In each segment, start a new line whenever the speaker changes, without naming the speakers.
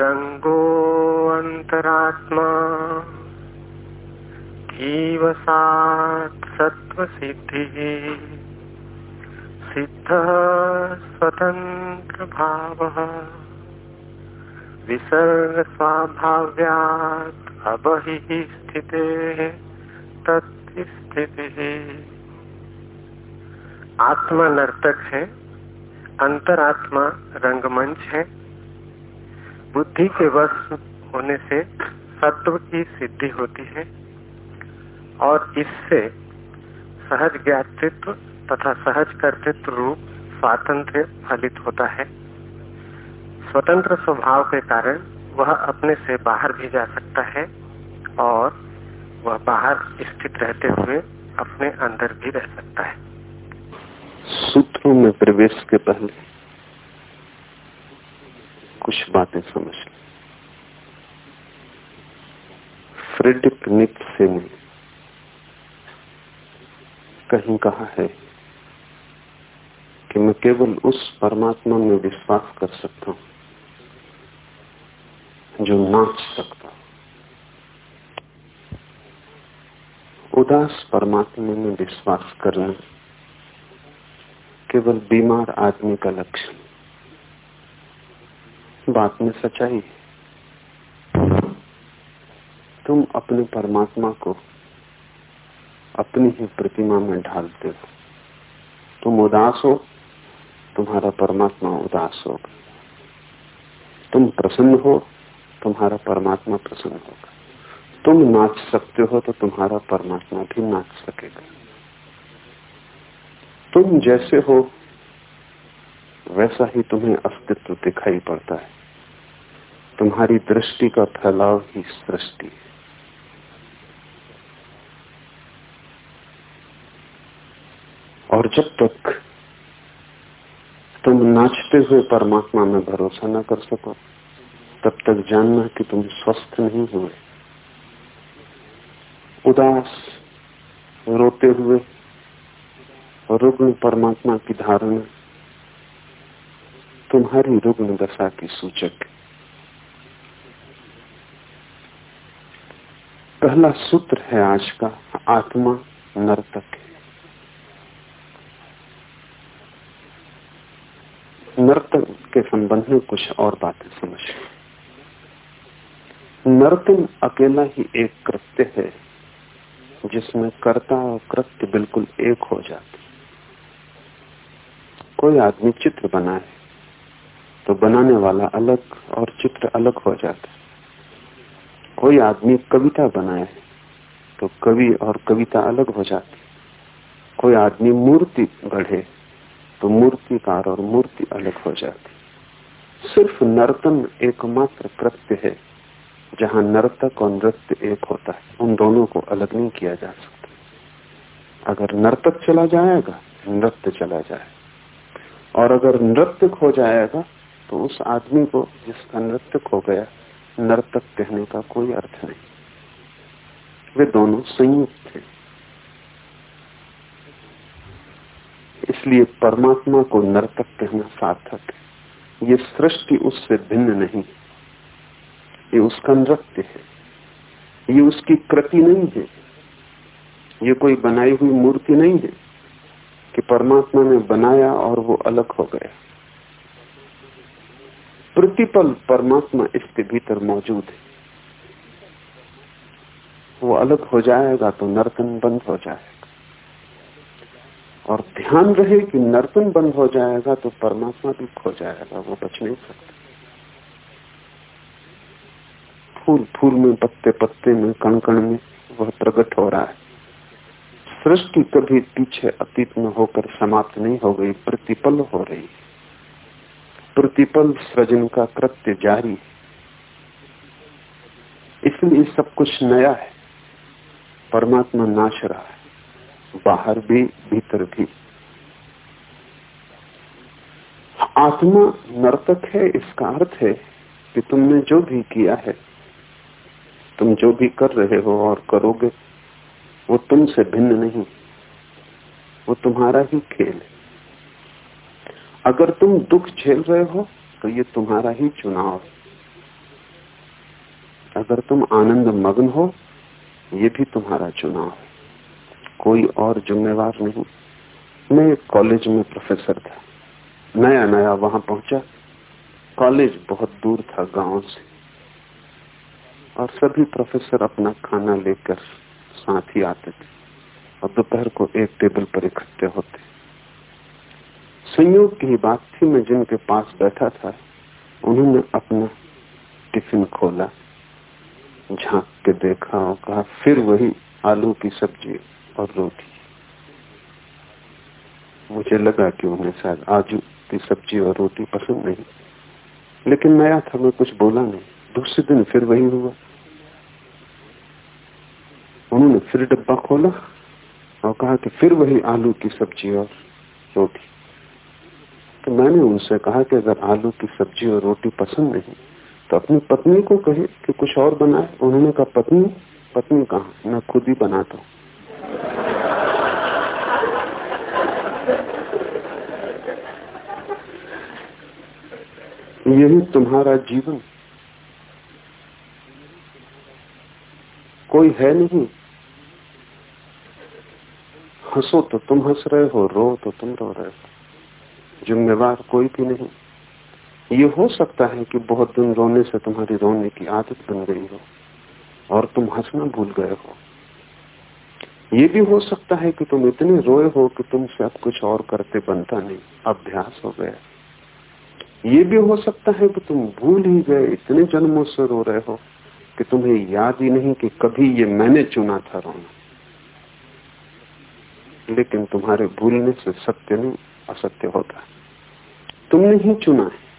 रङ्गोऽन्तरात्मा जीवसात् सत्त्वसिद्धिः। सिद्धः स्वतन्त्रभावः। विसर्गस्वाभाव्यात् अबहिः स्थितेः तत्स्थितिः। आत्मा नर्तक है, अंतरात्मा रंगमंच है। बुद्धि के वश होने से सत्व की सिद्धि होती है और इससे सहज ज्ञातृत्व तथा सहज कर्तृत्व रूप स्वातंत्र फलित होता है। स्वतंत्र स्वभाव के कारण वह अपने से बाहर भी जा सकता है और वह बाहर स्थित रहते हुए अपने अंदर भी रह सकता है।
सूत्रों में प्रवेश के पहले कुछ बातें समझ ली। फ्रेडिक नित्से ने कहीं कहा है कि मैं केवल उस परमात्मा में विश्वास कर सकता हूँ, जो नाच सकता उदास परमात्मा में विश्वास करना केवल बीमार आदमी का लक्षण बात में सच्चाई तुम अपने परमात्मा को अपनी ही प्रतिमा में ढालते हो। तुम उदास हो, तुम्हारा परमात्मा उदास होगा। तुम प्रसन्न हो, तुम्हारा परमात्मा प्रसन्न होगा। तुम नाच सकते हो तो तुम्हारा परमात्मा भी नाच सकेगा। तुम जैसे हो वैसा ही तुम्हें अस्तित्व दिखाई पड़ता है। तुम्हारी दृष्टि का फैलाव ही सृष्टि है। और जब तक तुम नाचते हुए परमात्मा में भरोसा न कर सको, तब तक जानना कि तुम स्वस्थ नहीं हुए। उदास, रोते हुए, रुग्ण परमात्मा की धारणा तुम्हारी रुग्ण दशा की सूचक। पहला सूत्र है आज का, आत्मा नर्तक। नर्तन के संबंध में कुछ और बातें समझ। नर्तन अकेला ही एक कृत्य है, जिसमें कर्ता और कृत्य बिल्कुल एक हो जाते कोई आदमी चित्र बनाए तो बनाने वाला अलग और चित्र अलग हो जाता है। कोई आदमी कविता बनाए तो कवि और कविता अलग हो जाती कोई आदमी मूर्ति गढ़े तो मूर्तिकार और मूर्ति अलग हो जाती सिर्फ़ नर्तन एकमात्र कृत्य है, जहाँ नर्तक और नृत्य एक होता है। उन दोनों को अलग नहीं किया जा सकता। अगर नर्तक चला जाएगा, नृत्य चला जाए। और अगर नृत्य खो जाएगा तो उस आदमी को जिसका नृत्य खो गया, नर्तक कहने का कोई अर्थ नहीं। वे दोनों संयुक्त थे। इसलिए परमात्मा को नर्तक कहना सार्थक है। ये सृष्टि उससे भिन्न नहीं। ये उसका नृत्य है। ये उसकी कृति नहीं है। ये कोई बनाई हुई मूर्ति नहीं है कि परमात्मा ने बनाया और वो अलग हो गया। प्रतिपल परमात्मा इसके भीतर मौजूद है। वो अलग हो जाएगा तो नर्तन बंद हो जाएगा। और ध्यान रहे कि नर्तन बंद हो जाएगा तो परमात्मा भी खो जाएगा, वो बच नहीं सकता। फूल फूल में पत्ते पत्ते में कण कण में वह प्रकट हो रहा है। सृष्टि कभी पीछे अतीत में होकर समाप्त नहीं हो गई, प्रतिपल हो रही है। प्रतिपल सृजन का कृत्य जारी इसलिए सब कुछ नया है। परमात्मा नाच रहा है। बाहर भी, भीतर भी। आत्मा नर्तक है, इसका अर्थ है कि तुमने जो भी किया है, तुम जो भी कर रहे हो और करोगे, वो तुमसे भिन्न नहीं, वो तुम्हारा ही खेल है। अगर तुम दुख झेल रहे हो तो ये तुम्हारा ही चुनाव है। अगर तुम आनंद मग्न हो, ये भी तुम्हारा चुनाव है। कोई और जिम्मेवार नहीं। मैं कॉलेज में प्रोफेसर था। नया नया वहाँ पहुँचा। कॉलेज बहुत दूर था गाँव से। और सभी प्रोफेसर अपना खाना लेकर साथ ही आते थे। और दोपहर को एक टेबल पर इकट्ठे होते। संयोग की बात थी, मैं जिनके पास बैठा था, उन्होंने अपना टिफ़िन खोला, झाँक के देखा और कहा, फिर वही आलू की सब्ज़ी और रोटी। मुझे लगा कि उन्हें शायद आजू की सब्ज़ी और रोटी पसंद नहीं, लेकिन नया था, मैं कुछ बोला नहीं। दूसरे दिन फिर वही हुआ। उन्होंने फिर डब्बा खोला और कहा कि फिर वही आलू की सब्ज़ी और रोटी। तो मैंने उनसे कहा कि अगर आलू की सब्ज़ी और रोटी पसंद नहीं तो अपनी पत्नी को कहे कि कुछ और बनाए। उन्होंने कहा, पत्नी पत्नी कहा? मैं खुद ही बनाता हूँ। यही तुम्हारा जीवन। कोई है नहीं। हंसो तो तुम हंस रहे हो, रो तो तुम रो रहे हो। जिम्मेवार कोई भी नहीं। ये हो सकता है कि बहुत दिन रोने से तुम्हारी रोने की आदत बन गई हो और तुम हंसना भूल गए हो। ये भी हो सकता है कि तुम इतने रोए हो कि तुमसे अब कुछ और करते बनता नहीं, अभ्यास हो गया। ये भी हो सकता है कि तुम भूल ही गए, इतने जन्मों से रो रहे हो कि तुम्हें याद ही नहीं कि कभी ये मैंने चुना था रोना। लेकिन तुम्हारे भूलने से सत्य नहीं। असत्य होता है। तुमने ही चुना है।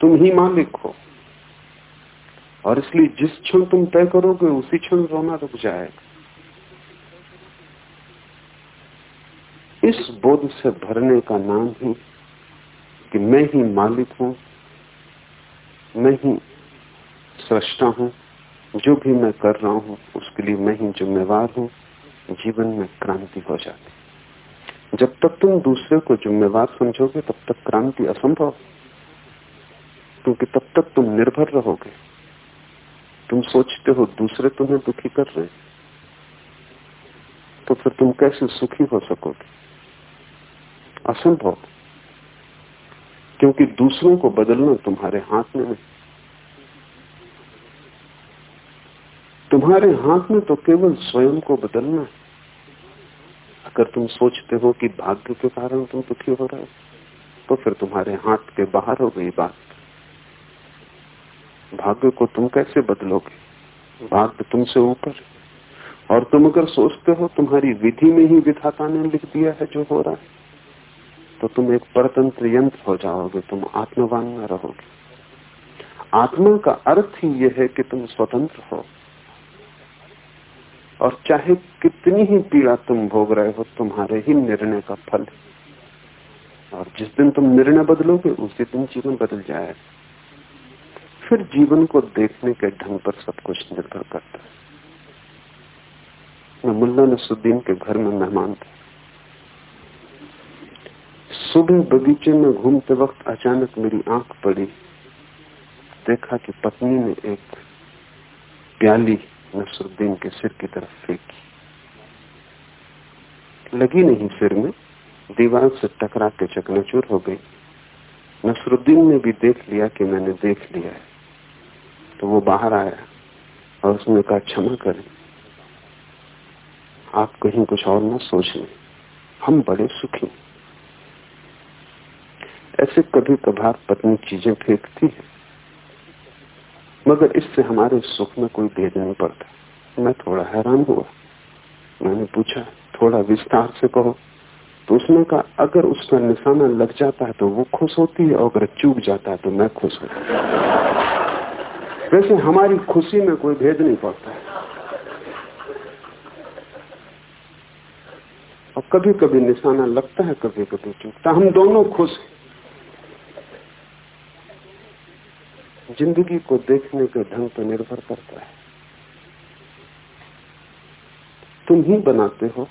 तुम ही मालिक हो। और इसलिए जिस क्षण तुम तय करोगे, उसी क्षण रोना रुक जाएगा। इस बोध से भरने का नाम ही कि मैं ही मालिक हूँ, मैं ही सृष्टा हूँ, जो भी मैं कर रहा हूँ, उसके लिए मैं ही जिम्मेवार हूँ, जीवन में क्रांति हो जाती जब तक तुम दूसरे को जिम्मेवार समझोगे, तब तक क्रांति असंभव क्योंकि तब तक तुम निर्भर रहोगे। तुम सोचते हो दूसरे तुम्हें दुखी कर रहे तो फिर तुम कैसे सुखी हो सकोगे? असंभव क्योंकि दूसरों को बदलना तुम्हारे हाथ में है। तुम्हारे हाथ में तो केवल स्वयं को बदलना है। अगर तुम सोचते हो कि भाग्य के कारण तुम दुखी हो रहे हो तो फिर तुम्हारे हाथ के बाहर हो गई बात। भाग्य को तुम कैसे बदलोगे? भाग्य तुमसे ऊपर और तुम अगर सोचते हो तुम्हारी विधि में ही विधाता ने लिख दिया है जो हो रहा है तो तुम एक परतंत्र यंत्र हो जाओगे, तुम आत्मवान न रहोगे। आत्मा का अर्थ ही यह है कि तुम स्वतंत्र हो। और चाहे कितनी ही पीड़ा तुम भोग रहे हो, तुम्हारे ही निर्णय का फल है। और जिस दिन तुम निर्णय बदलोगे, उसी दिन जीवन बदल जाएगा फिर जीवन को देखने के ढंग पर सब कुछ निर्भर करता है। मैं मुल्ला नसुद्दीन के घर में मेहमान था। सुबह बगीचे में घूमते वक्त अचानक मेरी आँख पड़ी। देखा कि पत्नी ने एक प्याली नसरुद्दीन के सिर की तरफ़ फेंकी। लगी नहीं सिर में दीवार से टकरा के चकनाचूर हो गई। नसरुद्दीन ने भी देख लिया कि मैंने देख लिया है। तो वो बाहर आया और उसने कहा, क्षमा करें। आप कहीं कुछ और ना सोच। लें हम बड़े सुखी ऐसे कभी कभार पत्नी चीज़ें फेंकती है। मगर इससे हमारे सुख में कोई भेद नहीं पड़ता। मैं थोड़ा हैरान हुआ। मैंने पूछा, थोड़ा विस्तार से कहो तो उसने कहा अगर उसका निशाना लग जाता है तो वो खुश होती है, और अगर चूक जाता है तो मैं खुश होता वैसे हमारी खुशी में कोई भेद नहीं पड़ता है। और कभी कभी निशाना लगता है कभी कभी चूकता हम दोनों खुश हैं। ज़िंदगी को देखने के ढंग पर निर्भर करता है। तुम ही बनाते हो,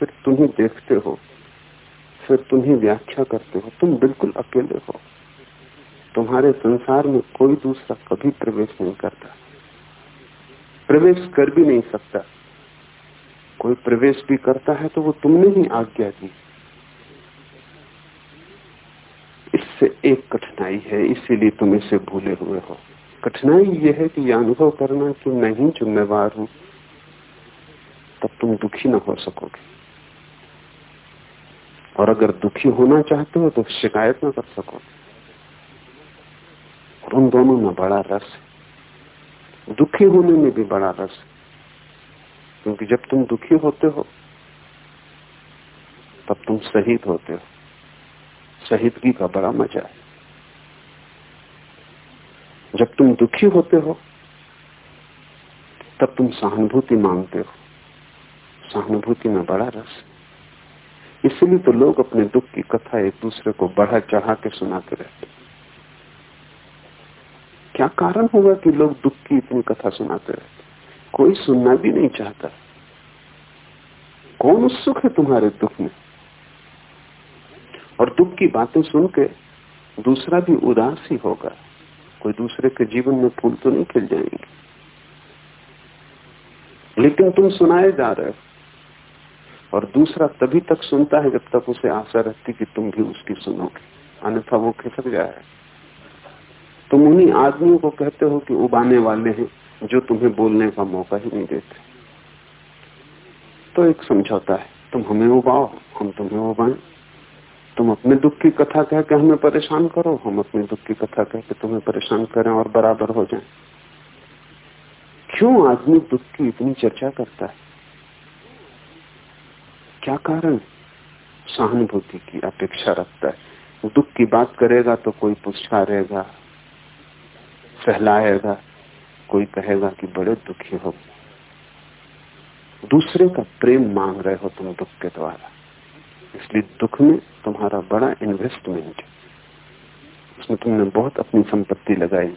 फिर तुम ही देखते हो, फिर तुम ही व्याख्या करते हो। तुम बिल्कुल अकेले हो। तुम्हारे संसार में कोई दूसरा कभी प्रवेश नहीं करता। प्रवेश कर भी नहीं सकता। कोई प्रवेश भी करता है तो वो तुमने ही आज्ञा दी। इससे एक कठिनाई है, इसीलिए तुम इसे भूले हुए हो। कठिनाई यह है कि यह अनुभव करना कि मैं ही जिम्मेवार हूँ, तब तुम दुखी न हो सकोगे। और अगर दुखी होना चाहते हो तो शिकायत ना कर सकोगे। और उन दोनों में बड़ा रस है। दुखी होने में भी बड़ा रस है। क्योंकि जब तुम दुखी होते हो, तब तुम शहीद होते हो। शहीदगी का बड़ा मज़ा है। जब तुम दुखी होते हो, तब तुम सहानुभूति मांगते हो। सहानुभूति में बड़ा रस इसलिए तो लोग अपने दुख की कथा एक दूसरे को बढ़ा चढ़ा के सुनाते रहते क्या कारण होगा कि लोग दुख की इतनी कथा सुनाते रहते कोई सुनना भी नहीं चाहता। कौन उत्सुक है तुम्हारे दुख में? और दुख की बातें सुन के दूसरा भी उदास ही होगा। कोई दूसरे के जीवन में फूल तो नहीं खिल जाएँगे। लेकिन तुम सुनाए जा रहे हो। और दूसरा तभी तक सुनता है जब तक उसे आशा रहती कि तुम भी उसकी सुनोगे। अन्यथा वो खिसक जाए। तुम उन्हीं आदमियों को कहते हो कि उबाने वाले हैं, जो तुम्हें बोलने का मौका ही नहीं देते। तो एक समझौता है, तुम हमें उबाओ, हम तुम्हें उबाएँ। तुम अपने दुख की कथा कह के हमें परेशान करो, हम अपने दुख की कथा कह के तुम्हें परेशान करें और बराबर हो जाएँ। क्यों आदमी दुख की इतनी चर्चा करता है? क्या कारण? सहानुभूति की अपेक्षा रखता है। दुख की बात करेगा तो कोई पुष्कारेगा सहलाएगा, कोई कहेगा कि बड़े दुखी हो। दूसरे का प्रेम मांग रहे हो तुम दुख के द्वारा। इसलिए दुख में तुम्हारा बड़ा इन्वेस्टमेंट उसमें तुमने बहुत अपनी संपत्ति लगाई।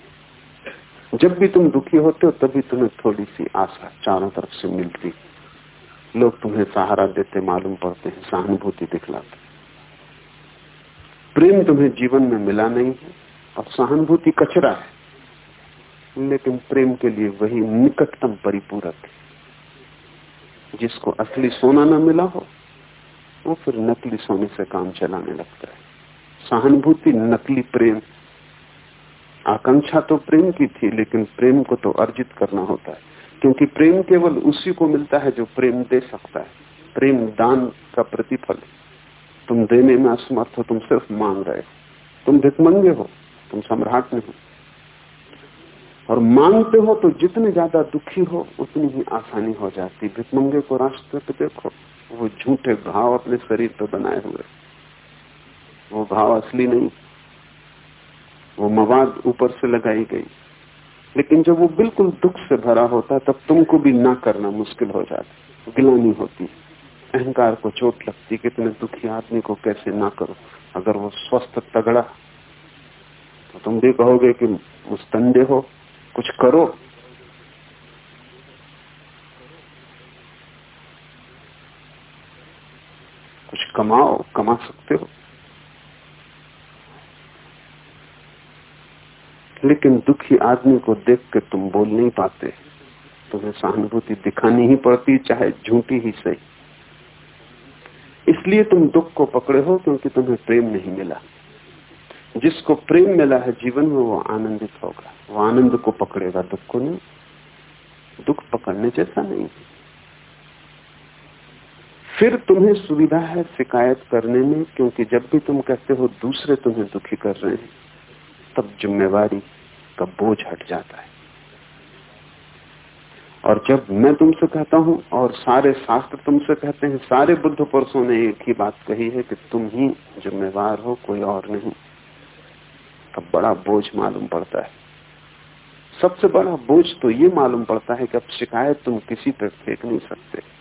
जब भी तुम दुखी होते हो, तभी तुम्हें थोड़ी सी आशा चारों तरफ़ से मिलती। लोग तुम्हें सहारा देते, मालूम पड़ते हैं, सहानुभूति दिखलाते। प्रेम तुम्हें जीवन में मिला नहीं है, और सहानुभूति कचरा है। लेकिन प्रेम के लिए वही निकटतम परिपूरक है, जिसको असली सोना न मिला हो। वो फिर नकली सोने से काम चलाने लगता है। सहानुभूति, नकली प्रेम। आकांक्षा तो प्रेम की थी, लेकिन प्रेम को तो अर्जित करना होता है। क्योंकि प्रेम केवल उसी को मिलता है जो प्रेम दे सकता है। प्रेम दान का प्रतिफल। तुम देने में असमर्थ हो, तुम सिर्फ़ मांग रहे हो। तुम भिकमंगे हो, तुम सम्राट में हो। और मांगते हो तो जितने ज़्यादा दुखी हो, उतनी ही आसानी हो जाती। भिकमंगे को राष्ट्र देखो। वो झूठे भाव अपने शरीर पर बनाए हुए। वो घाव असली नहीं। वो मवाद ऊपर से लगाई गई। लेकिन जब वो बिल्कुल दुख से भरा होता, तब तुमको भी ना करना मुश्किल हो जाता। गिलानी होती। अहंकार को चोट लगती कितने दुखी आदमी को कैसे ना करो। अगर वो स्वस्थ तगड़ा तो तुम भी कहोगे कि मुस्तंडे हो, कुछ करो कुछ कमाओ, कमा सकते हो। लेकिन दुखी आदमी को देख के तुम बोल नहीं पाते। तुम्हें सहानुभूति दिखानी ही पड़ती, चाहे झूठी ही सही। इसलिए तुम दुख को पकड़े हो क्योंकि तुम्हें प्रेम नहीं मिला। जिसको प्रेम मिला है जीवन में, वो आनंदित होगा। वो आनंद को पकड़ेगा, दुख को नहीं। दुख पकड़ने जैसा नहीं फिर तुम्हें सुविधा है शिकायत करने में, क्योंकि जब भी तुम कहते हो दूसरे तुम्हें दुखी कर रहे हैं, तब जिम्मेवारी का बोझ हट जाता है। और जब मैं तुमसे कहता हूँ, और सारे शास्त्र तुमसे कहते हैं, सारे बुद्ध पुरुषों ने एक ही बात कही है कि तुम ही जिम्मेवार हो, कोई और नहीं, तब बड़ा बोझ मालूम पड़ता है। सबसे बड़ा बोझ तो ये मालूम पड़ता है कि अब शिकायत तुम किसी पर फेंक नहीं सकते।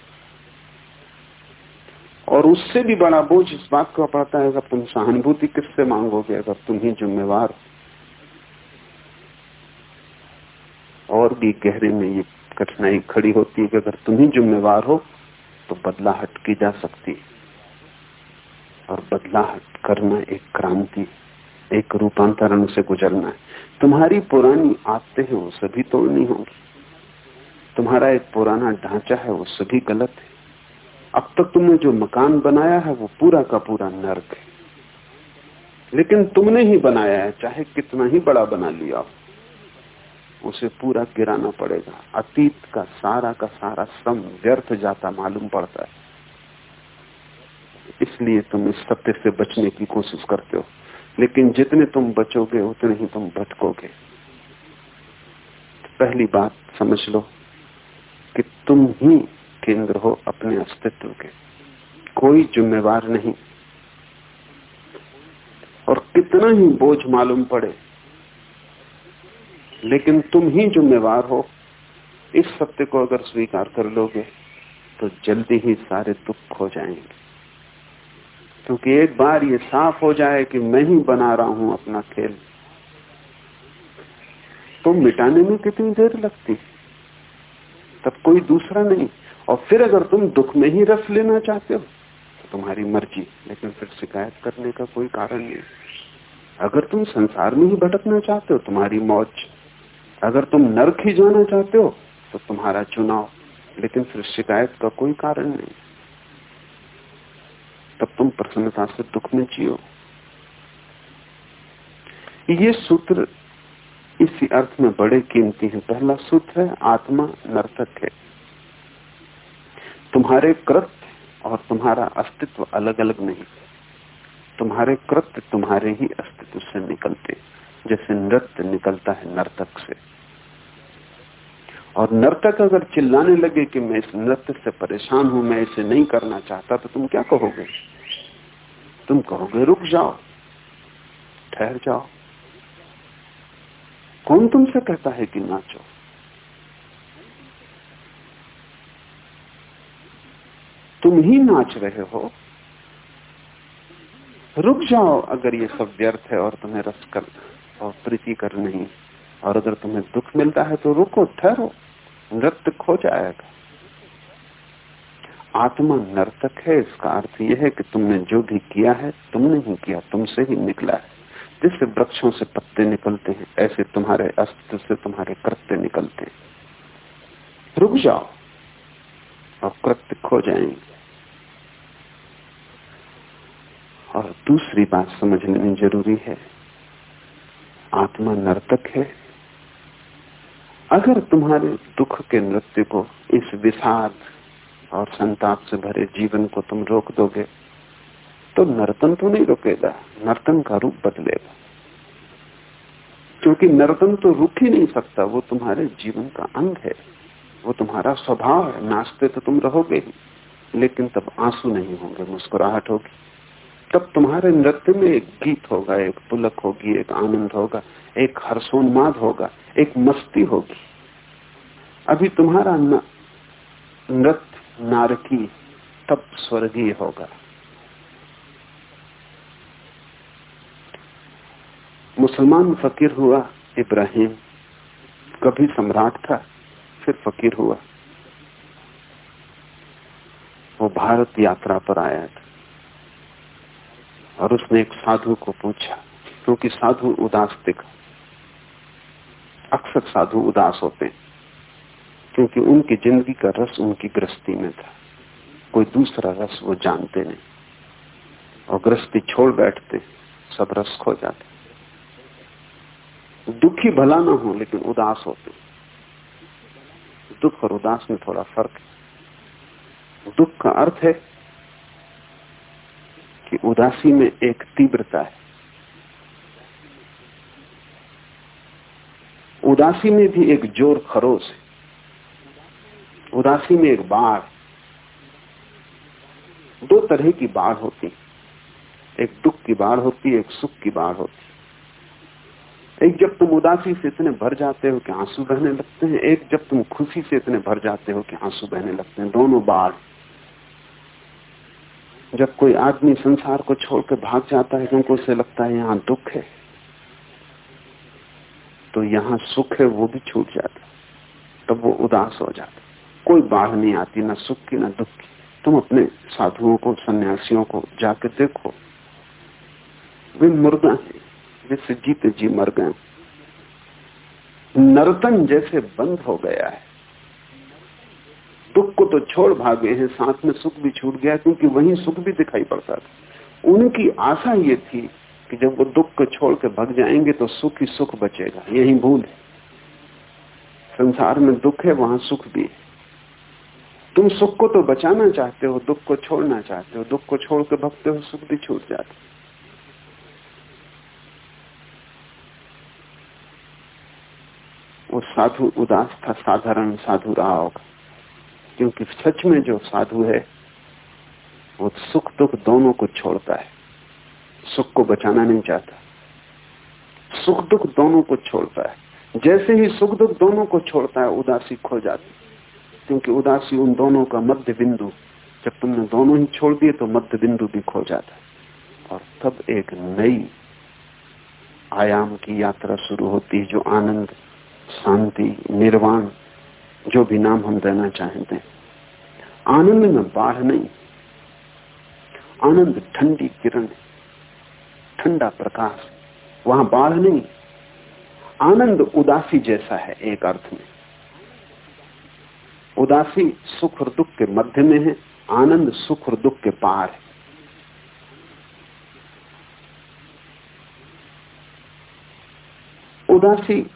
और उससे भी बड़ा बोझ इस बात का पड़ता है अगर तुम सहानुभूति किससे मांगोगे अगर तुम ही जिम्मेवार और भी गहरे में ये कठिनाई खड़ी होती है कि अगर तुम ही जिम्मेवार हो तो बदलाहट की जा सकती है। और बदलाहट करना एक क्रांति, एक रूपांतरण से गुजरना है। तुम्हारी पुरानी आते हैं, वो सभी तोड़नी होगी। तुम्हारा एक पुराना ढांचा है, वो सभी गलत है। अब तक तुमने जो मकान बनाया है, वो पूरा का पूरा नर्क है। लेकिन तुमने ही बनाया है, चाहे कितना ही बड़ा बना लिया हो। उसे पूरा गिराना पड़ेगा। अतीत का सारा का सारा श्रम व्यर्थ जाता मालूम पड़ता है। इसलिए तुम इस सत्य से बचने की कोशिश करते हो। लेकिन जितने तुम बचोगे, उतने ही तुम भटकोगे। पहली बात समझ लो कि तुम ही केंद्र हो अपने अस्तित्व के। कोई जिम्मेवार नहीं। और कितना ही बोझ मालूम पड़े, लेकिन तुम ही जिम्मेवार हो। इस सत्य को अगर स्वीकार कर लोगे तो जल्दी ही सारे दुख हो जाएँगे। क्योंकि एक बार ये साफ़ हो जाए कि मैं ही बना रहा हूँ अपना खेल। तो मिटाने में कितनी देर लगती? तब कोई दूसरा नहीं। और फिर अगर तुम दुख में ही रस लेना चाहते हो तो तुम्हारी मर्ज़ी, लेकिन फिर शिकायत करने का कोई कारण नहीं। अगर तुम संसार में ही भटकना चाहते हो, तुम्हारी मौज, अगर तुम नरक ही जाना चाहते हो तो तुम्हारा चुनाव, लेकिन फिर शिकायत का कोई कारण नहीं। तब तुम प्रसन्नता से दुख में जियो। ये सूत्र इसी अर्थ में बड़े कीमती हैं। पहला सूत्र है, आत्मा नर्तक है। तुम्हारे कृत्य और तुम्हारा अस्तित्व अलग अलग नहीं। तुम्हारे कृत्य तुम्हारे ही अस्तित्व से निकलते, जैसे नृत्य निकलता है नर्तक से। और नर्तक अगर चिल्लाने लगे कि मैं इस नृत्य से परेशान हूँ, मैं इसे नहीं करना चाहता तो तुम क्या कहोगे? तुम कहोगे, रुक जाओ, ठहर जाओ। कौन तुमसे कहता है कि नाचो? तुम ही नाच रहे हो। रुक जाओ अगर ये सब व्यर्थ है और तुम्हें रस कर और प्रीति कर नहीं और अगर तुम्हें दुख मिलता है तो रुको, ठहरो। नृत्य खो जाएगा। आत्मा नर्तक है, इसका अर्थ यह है कि तुमने जो भी किया है, तुमने ही किया, तुमसे ही निकला है। जिससे वृक्षों से पत्ते निकलते हैं, ऐसे तुम्हारे अस्तित्व से तुम्हारे कृत्य निकलते हैं। रुक जाओ। और कृत्य खो जाएँगे। और दूसरी बात समझ लेनी ज़रूरी है, आत्मा नर्तक है। अगर तुम्हारे दुख के नृत्य को इस विषाद और संताप से भरे जीवन को तुम रोक दोगे तो नर्तन तो नहीं रुकेगा, नर्तन का रूप बदलेगा। क्योंकि नर्तन तो रुक ही नहीं सकता, वो तुम्हारे जीवन का अंग है। वो तुम्हारा स्वभाव है, नाचते तो तुम रहोगे लेकिन तब आँसू नहीं होंगे, मुस्कुराहट होगी। तब तुम्हारे नृत्य में एक गीत होगा, एक पुलक होगी, एक आनंद होगा, एक हर्षोन्माद होगा, एक मस्ती होगी। अभी तुम्हारा नृत्य नारकी तब स्वर्गीय होगा। मुसलमान फकीर हुआ इब्राहिम, कभी सम्राट था फिर फकीर हुआ। वो भारत यात्रा पर आया था और उसने एक साधु को पूछा, क्योंकि साधु उदास दिखा। अक्सर साधु उदास होते हैं, क्योंकि उनकी ज़िंदगी का रस उनकी गृहस्थी में था। कोई दूसरा रस वो जानते नहीं और गृहस्थी छोड़ बैठते, सब रस खो जाते। दुखी भला ना हो, लेकिन उदास होते। दुख और उदास में थोड़ा फ़र्क है। दुख का अर्थ है कि उदासी में एक तीव्रता है। उदासी में भी एक ज़ोर खरोश है। उदासी में एक बाढ़। दो तरह की बाढ़ होती है। एक दुख की बाढ़ होती है, एक सुख की बाढ़ होती एक जब तुम उदासी से इतने भर जाते हो कि आँसू बहने लगते हैं, एक जब तुम खुशी से इतने भर जाते हो कि आँसू बहने लगते हैं, दोनों बाढ़ जब कोई आदमी संसार को छोड़कर भाग जाता है, क्योंकि उसे लगता है यहाँ दुख है तो यहाँ सुख है, वो भी छूट जाता तब वो उदास हो जाता कोई बाढ़ नहीं आती, ना सुख की, ना दुख की। तुम अपने साधुओं को, सन्यासियों को जाके देखो। वे मुर्दा है। जैसे जीते जी मर गए। नर्तन जैसे बंद हो गया है। दुख को तो छोड़ भागे हैं, साथ में सुख भी छूट गया, क्योंकि वही सुख भी दिखाई पड़ता था। उनकी आशा ये थी कि जब वो दुख को छोड़ के भग जाएँगे तो सुख ही सुख बचेगा। यही भूल है। संसार में दुख है, वहाँ सुख भी है। तुम सुख को तो बचाना चाहते हो, दुख को छोड़ना चाहते हो, दुख को छोड़ के भगते हो, सुख भी छूट जाते वो साधु उदास था, साधारण साधु रहा होगा। क्योंकि सच में जो साधु है, वो सुख दुख दोनों को छोड़ता है। सुख को बचाना नहीं चाहता। सुख दुख दोनों को छोड़ता है। जैसे ही सुख दुख दोनों को छोड़ता है, उदासी खो जाती क्योंकि उदासी उन दोनों का मध्य बिंदु, जब तुमने दोनों ही छोड़ दिए तो मध्य बिंदु भी खो जाता है। और तब एक नई आयाम की यात्रा शुरू होती है, जो आनंद शांति, निर्वाण, जो भी नाम हम देना चाहते हैं। आनंद में बाढ़ नहीं। आनंद ठंडी किरण ठंडा प्रकाश। वहाँ बाढ़ नहीं। आनंद उदासी जैसा है एक अर्थ में। उदासी सुख और दुख के मध्य में है। आनंद सुख और दुख के पार है। उदासी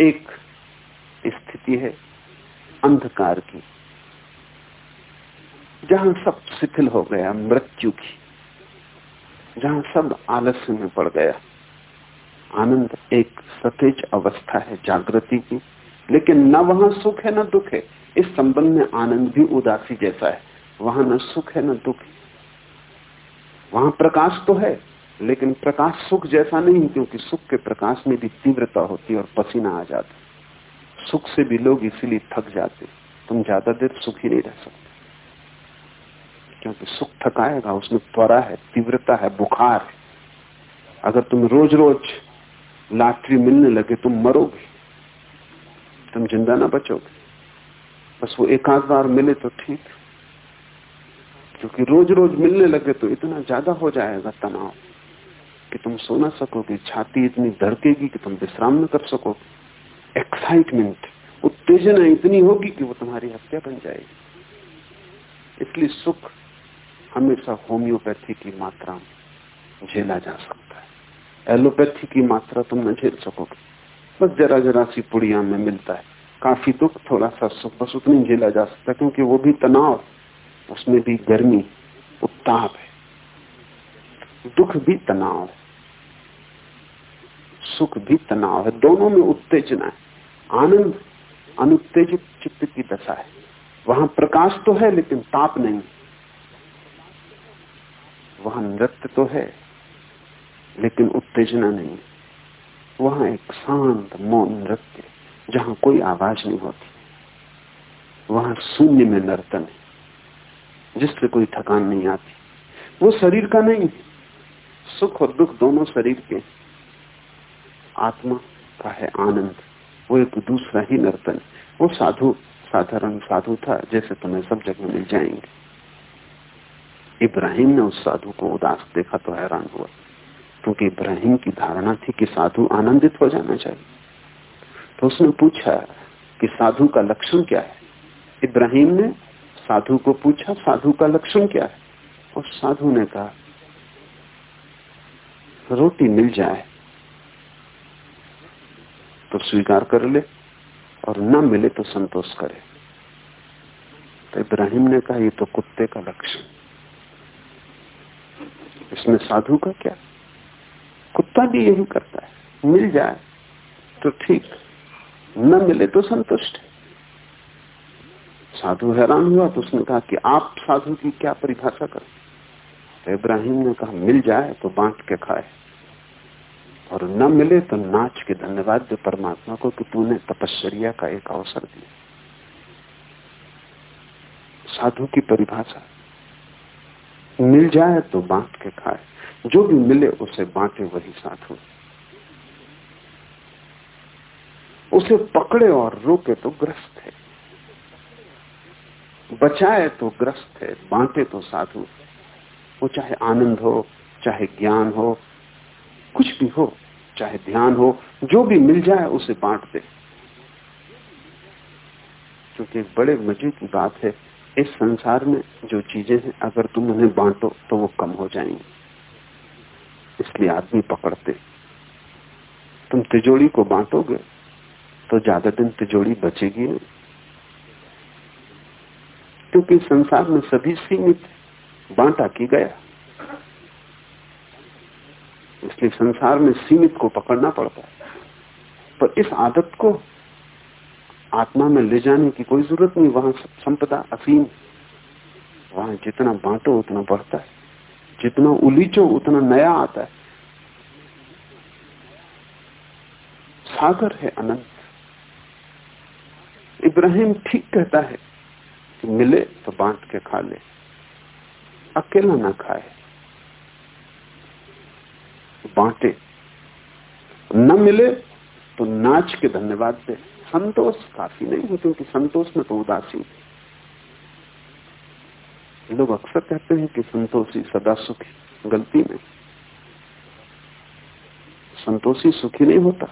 एक स्थिति है अंधकार की, जहाँ सब शिथिल हो गया मृत्यु की, जहाँ सब आलस्य में पड़ गया। आनंद एक सतेज अवस्था है जागृति की, लेकिन न वहाँ सुख है, न दुख है। इस संबंध में आनंद भी उदासी जैसा है। वहाँ न सुख है, न दुख है। वहाँ प्रकाश तो है लेकिन प्रकाश सुख जैसा नहीं, क्योंकि सुख के प्रकाश में भी तीव्रता होती और पसीना आ जाता सुख से भी लोग इसीलिए थक जाते तुम ज़्यादा देर सुख नहीं रह सकते। क्योंकि सुख थकाएगा, उसमें त्वरा है, तीव्रता है, बुखार है। अगर तुम रोज रोज लाटरी मिलने लगे, तुम मरोगे। तुम ज़िंदा ना बचोगे। बस वो एक आध बार मिले तो ठीक। क्योंकि रोज रोज मिलने लगे तो इतना ज़्यादा हो जाएगा तनाव। कि तुम सो ना सकोगे, छाती इतनी धड़केगी कि तुम विश्राम न कर सको एक्साइटमेंट उत्तेजना इतनी होगी कि वो तुम्हारी हत्या बन जाएगी। इसलिए सुख हमेशा होम्योपैथी की मात्रा झेला जा सकता है। एलोपैथी की मात्रा तुम न झेल सकोगे। बस जरा जरा सी पुड़िया में मिलता है। काफ़ी दुख थोड़ा सा सुख, बस उतनी झेला जा सकता है, क्योंकि वो भी तनाव, उसमें भी गर्मी, उत्ताप है। दुख भी तनाव है। सुख भी तनाव है। दोनों में उत्तेजना है। आनंद, अनुत्तेजित चित्त की दशा है। वहाँ प्रकाश तो है, लेकिन ताप नहीं। वहाँ नृत्य तो है, लेकिन उत्तेजना नहीं। वहाँ एक शांत, मौन नृत्य जहाँ कोई आवाज़ नहीं होती। वहाँ शून्य में नर्तन है, जिससे कोई थकान नहीं आती। वो शरीर का नहीं सुख और दुख दोनों शरीर के आत्मा का है आनंद। वो एक दूसरा ही नर्तन। वो साधु, साधारण साधु था, जैसे तुम्हें सब जगह मिल जाएँगे। इब्राहिम ने उस साधु को उदास देखा तो हैरान हुआ। क्योंकि इब्राहिम की धारणा थी कि साधु आनंदित हो जाना चाहिए। तो उसने पूछा कि साधु का लक्षण क्या है? इब्राहिम ने साधु को पूछा, साधु का लक्षण क्या है? और साधु ने कहा, रोटी मिल जाए तो स्वीकार कर ले और न मिले तो संतोष करे। तो इब्राहिम ने कहा, ये तो कुत्ते का लक्षण इसमें साधु का क्या? कुत्ता भी यही करता है। मिल जाए तो ठीक, न मिले तो संतुष्ट साधु हैरान हुआ तो उसने कहा कि आप साधु की क्या परिभाषा कर? तो इब्राहिम ने कहा, मिल जाए तो बांट के खाए। और न मिले तो नाच के धन्यवाद दे परमात्मा को कि तूने तपस्या का एक अवसर दिया। साधु की परिभाषा। मिल जाए तो बांट के खाए। जो भी मिले उसे बांटे वही साधु। उसे पकड़े और रोके तो ग्रस्त है। बचाए तो ग्रस्त है, बांटे तो साधु। वो चाहे आनंद हो, चाहे ज्ञान हो कुछ भी हो, चाहे ध्यान हो, जो भी मिल जाए उसे बांट दे। क्योंकि बड़े मज़े की बात है, इस संसार में जो चीज़ें हैं, अगर तुम उन्हें बांटो तो वो कम हो जाएँगी। इसलिए आदमी पकड़ते। तुम तिजोड़ी को बांटोगे तो ज़्यादा दिन तिजोड़ी बचेगी नहीं। क्योंकि संसार में सभी सीमित बांटा की गया। इसलिए संसार में सीमित को पकड़ना पड़ता है। पर इस आदत को आत्मा में ले जाने की कोई ज़रूरत नहीं, वहाँ संपदा असीम वहाँ जितना बांटो, उतना बढ़ता है। जितना उलीचो, उतना नया आता है। सागर है अनंत। इब्राहिम ठीक कहता है कि मिले तो बांट के खा ले, अकेला ना खाए। बांटे। न मिले तो नाच के धन्यवाद दे। संतोष काफ़ी नहीं है क्योंकि संतोष में तो उदासी लोग अक्सर कहते हैं कि संतोषी सदा सुखी, गलती में संतोषी सुखी नहीं होता।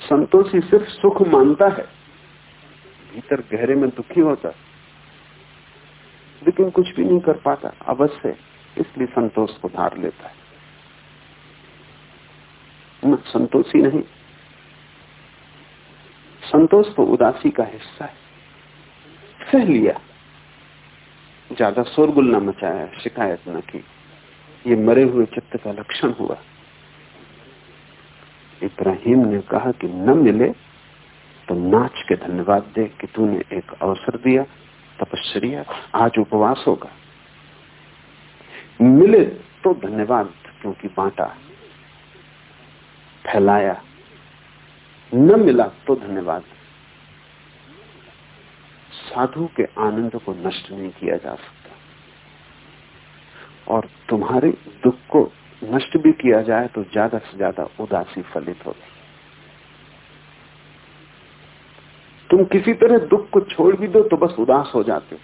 संतोषी सिर्फ़ सुख मानता है, भीतर गहरे में दुखी होता लेकिन कुछ भी नहीं कर पाता, अवश्य इसलिए संतोष को धार लेता है। न, संतोषी नहीं। संतोष तो उदासी का हिस्सा है। सह लिया। ज़्यादा शोरगुल न मचाया, शिकायत न की। ये मरे हुए चित्त का लक्षण हुआ। इब्राहिम ने कहा कि न मिले तो नाच के धन्यवाद दे कि तूने एक अवसर दिया तपस्या आज उपवास होगा। मिले तो धन्यवाद, क्योंकि बांटा, फैलाया। न मिला तो धन्यवाद। साधु के आनंद को नष्ट नहीं किया जा सकता। और तुम्हारे दुख को नष्ट भी किया जाए तो ज़्यादा से ज़्यादा उदासी फलित होती तुम किसी तरह दुख को छोड़ भी दो तो बस उदास हो जाते हो।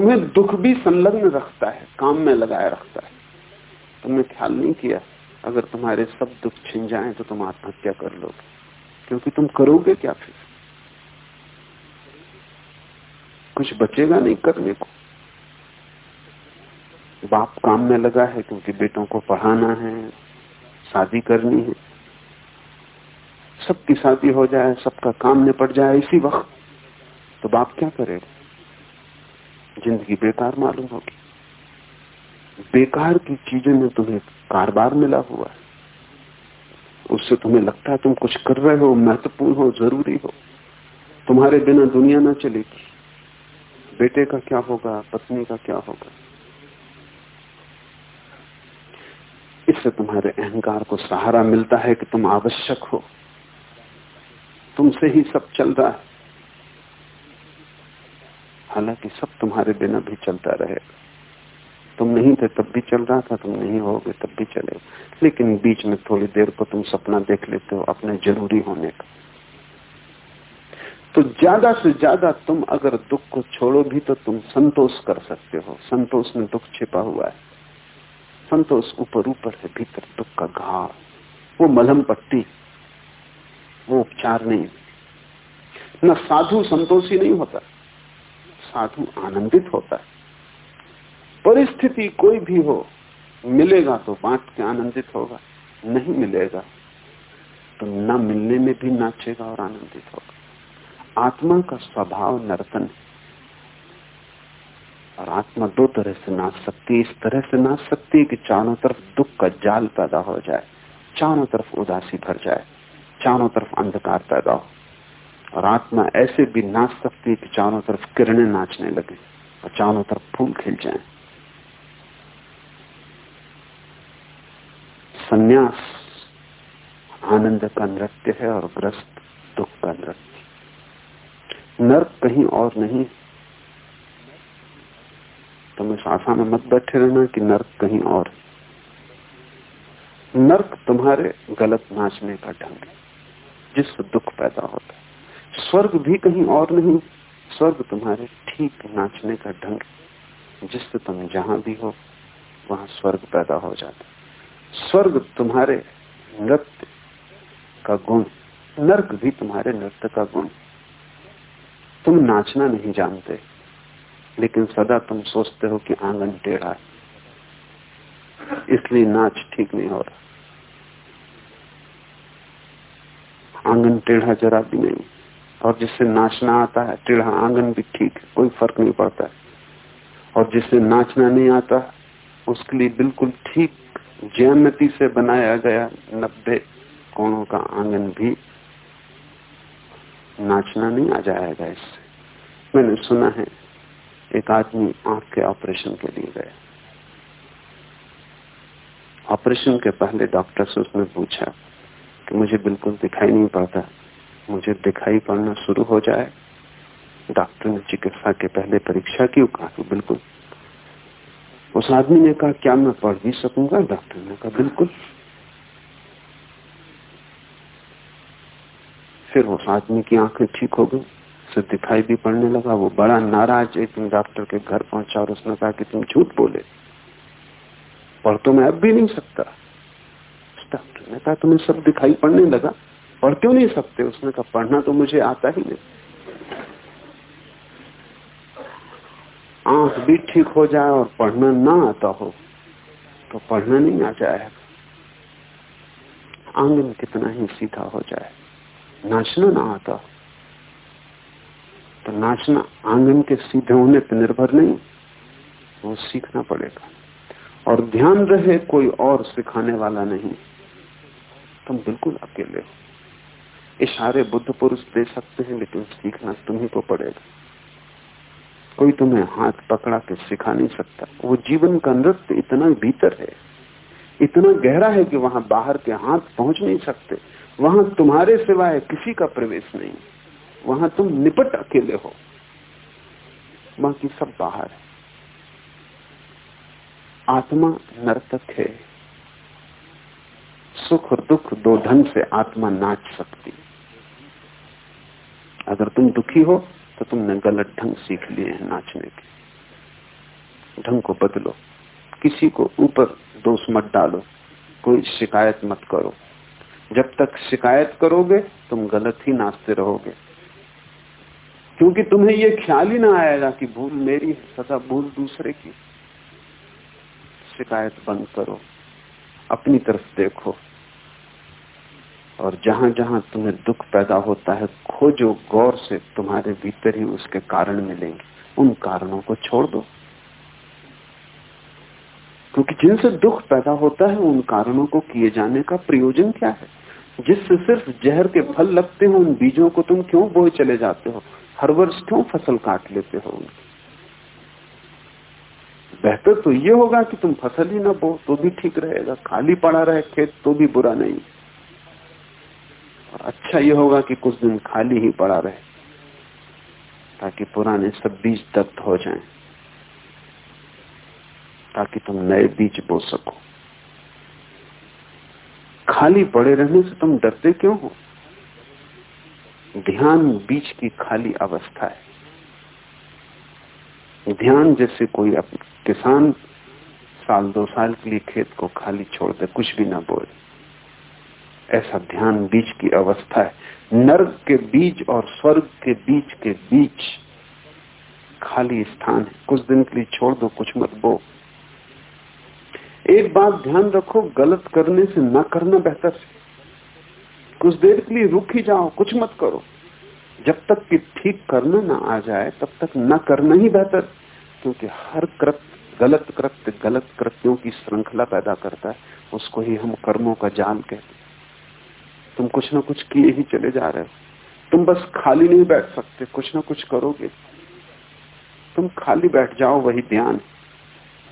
तुम्हें दुख भी संलग्न रखता है, काम में लगाए रखता है। तुमने ख्याल नहीं किया? अगर तुम्हारे सब दुख छिन जाएँ तो तुम आत्महत्या कर लोगे। क्योंकि तुम करोगे क्या फिर? कुछ बचेगा नहीं करने को। बाप काम में लगा है क्योंकि बेटों को पढ़ाना है, शादी करनी है। सबकी शादी हो जाए, सबका काम निपट जाए इसी वक्त तो बाप क्या करेगा? ज़िंदगी बेकार मालूम होगी। बेकार की चीज़ों में तुम्हें कारबार मिला हुआ है। उससे तुम्हें लगता है तुम कुछ कर रहे हो, महत्वपूर्ण हो, ज़रूरी हो। तुम्हारे बिना दुनिया ना चलेगी। बेटे का क्या होगा, पत्नी का क्या होगा? इससे तुम्हारे अहंकार को सहारा मिलता है कि तुम आवश्यक हो। तुमसे ही सब चल रहा है। हालाँकि सब तुम्हारे बिना भी चलता रहे। तुम नहीं थे, तब भी चल रहा था, तुम नहीं होगे, तब भी चले। लेकिन बीच में थोड़ी देर को तुम सपना देख लेते हो अपने ज़रूरी होने का। तो ज़्यादा से ज़्यादा तुम अगर दुख को छोड़ो भी तो तुम संतोष कर सकते हो। संतोष में दुख छिपा हुआ है। संतोष ऊपर ऊपर है, भीतर दुख का घाव। वो मलहम पट्टी, वो उपचार नहीं। न साधु संतोषी नहीं होता। साधु आनंदित होता है। परिस्थिति कोई भी हो, मिलेगा तो बांट के आनंदित होगा, नहीं मिलेगा तो न मिलने में भी नाचेगा और आनंदित होगा। आत्मा का स्वभाव नर्तन है। और आत्मा दो तरह से नाच सकती है। इस तरह से नाच सकती है कि चारों तरफ़ दुख का जाल पैदा हो जाए, चारों तरफ़ उदासी भर जाए, चारों तरफ़ अंधकार पैदा हो। और आत्मा ऐसे भी नाच सकती है कि चारों तरफ़ किरणें नाचने लगे और चारों तरफ़ फूल खिल जाए। संन्यास आनंद का नृत्य है और ग्रस्त दुख का नृत्य। नर्क कहीं और नहीं। तुम इस आशा में मत बैठे रहना कि नर्क कहीं और नर्क तुम्हारे गलत नाचने का ढंग है, जिससे दुख पैदा होता है। स्वर्ग भी कहीं और नहीं। स्वर्ग तुम्हारे ठीक नाचने का ढंग जिससे तुम जहाँ भी हो, वहाँ स्वर्ग पैदा हो जाता स्वर्ग तुम्हारे नृत्य का गुण, नर्क भी तुम्हारे नृत्य का गुण। तुम नाचना नहीं जानते, लेकिन सदा तुम सोचते हो कि आँगन टेढ़ा है। इसलिए नाच ठीक नहीं हो रहा। आँगन टेढ़ा जरा भी नहीं। और जिससे नाचना आता है, टेढ़ा आँगन भी ठीक है, कोई फ़र्क नहीं पड़ता है। और जिससे नाचना नहीं आता, उसके लिए बिल्कुल ठीक ज्यामिति से बनाया गया नब्बे कोणों का आँगन भी नाचना नहीं आ जाएगा इससे। मैंने सुना है, एक आदमी आँख के ऑपरेशन के लिए गया। ऑपरेशन के पहले डॉक्टर से उसने पूछा कि मुझे बिल्कुल दिखाई नहीं पड़ता। मुझे दिखाई पड़ना शुरू हो जाए। डॉक्टर ने चिकित्सा के पहले परीक्षा की कहा कि बिल्कुल। उस आदमी ने कहा, क्या मैं पढ़ भी सकूँगा? डॉक्टर ने कहा, बिल्कुल। फिर उस आदमी की आँखें ठीक हो गई, उसे दिखाई भी पड़ने लगा। वो बड़ा नाराज़ एक दिन डॉक्टर के घर पहुँचा और उसने कहा कि तुम झूठ बोले। पढ़ तो मैं अब भी नहीं सकता। डॉक्टर ने कहा, तुम्हें सब दिखाई पड़ने लगा। पढ़ क्यों नहीं सकते? उसने कहा, पढ़ना तो मुझे आता ही नहीं। आँख भी ठीक हो जाए और पढ़ना ना आता हो तो पढ़ना नहीं आ जाएगा। आँगन कितना ही सीधा हो जाए, नाचना ना आता हो। तो नाचना आँगन के सीधे होने पर निर्भर नहीं, वो सीखना पड़ेगा। और ध्यान रहे, कोई और सिखाने वाला नहीं। तुम बिल्कुल अकेले हो। इशारे बुद्ध पुरुष दे सकते हैं, लेकिन सीखना तुम्ही को पड़ेगा। कोई तुम्हें हाथ पकड़ा के सिखा नहीं सकता। वो जीवन का नृत्य इतना भीतर है, इतना गहरा है कि वहाँ बाहर के हाथ पहुँच नहीं सकते। वहाँ तुम्हारे सिवाय किसी का प्रवेश नहीं। वहाँ तुम निपट अकेले हो। बाकी सब बाहर है। आत्मा नर्तक है। सुख और दुख दो ढंग से आत्मा नाच सकती। अगर तुम दुखी हो तो तुमने गलत ढंग सीख लिए हैं नाचने के। ढंग को बदलो। किसी को ऊपर दोष मत डालो। कोई शिकायत मत करो। जब तक शिकायत करोगे, तुम गलत ही नाचते रहोगे। क्योंकि तुम्हें यह ख्याल ही ना आएगा कि भूल मेरी सदा भूल दूसरे की। शिकायत बंद करो। अपनी तरफ़ देखो। और जहाँ जहाँ तुम्हें दुख पैदा होता है, खोजो, गौर से तुम्हारे भीतर ही उसके कारण मिलेंगे। उन कारणों को छोड़ दो। क्योंकि जिनसे दुख पैदा होता है, उन कारणों को किए जाने का प्रयोजन क्या है? जिससे सिर्फ़ जहर के फल लगते हो, उन बीजों को तुम क्यों बोए चले जाते हो? हर वर्ष क्यों फ़सल काट लेते हो उनकी बेहतर तो ये होगा कि तुम फ़सल ही ना बो तो भी ठीक रहेगा। खाली पड़ा रहे खेत तो भी बुरा नहीं। अच्छा ये होगा कि कुछ दिन खाली ही पड़ा रहे, ताकि पुराने सब बीज दत्त हो जाएँ, ताकि तुम नए बीज बो सको। खाली पड़े रहने से तुम डरते क्यों हो? ध्यान बीच की खाली अवस्था है। ध्यान जैसे कोई किसान साल दो साल के लिए खेत को खाली छोड़ दे, कुछ भी ना बोले। ऐसा ध्यान बीज की अवस्था है। नर्क के बीज और स्वर्ग के बीच के बीच खाली स्थान है। कुछ दिन के लिए छोड़ दो, कुछ मत बो। एक बात ध्यान रखो, गलत करने से न करना बेहतर है। कुछ देर के लिए रुक ही जाओ, कुछ मत करो। जब तक कि ठीक करना ना आ जाए, तब तक न करना ही बेहतर, क्योंकि हर कृत्य, गलत कृत्य, गलत कृत्यों की श्रृंखला पैदा करता है। उसको ही हम कर्मों का जाल कहते तुम कुछ ना कुछ किए ही चले जा रहे हो। तुम बस खाली नहीं बैठ सकते, कुछ ना कुछ करोगे। तुम खाली बैठ जाओ, वही ध्यान,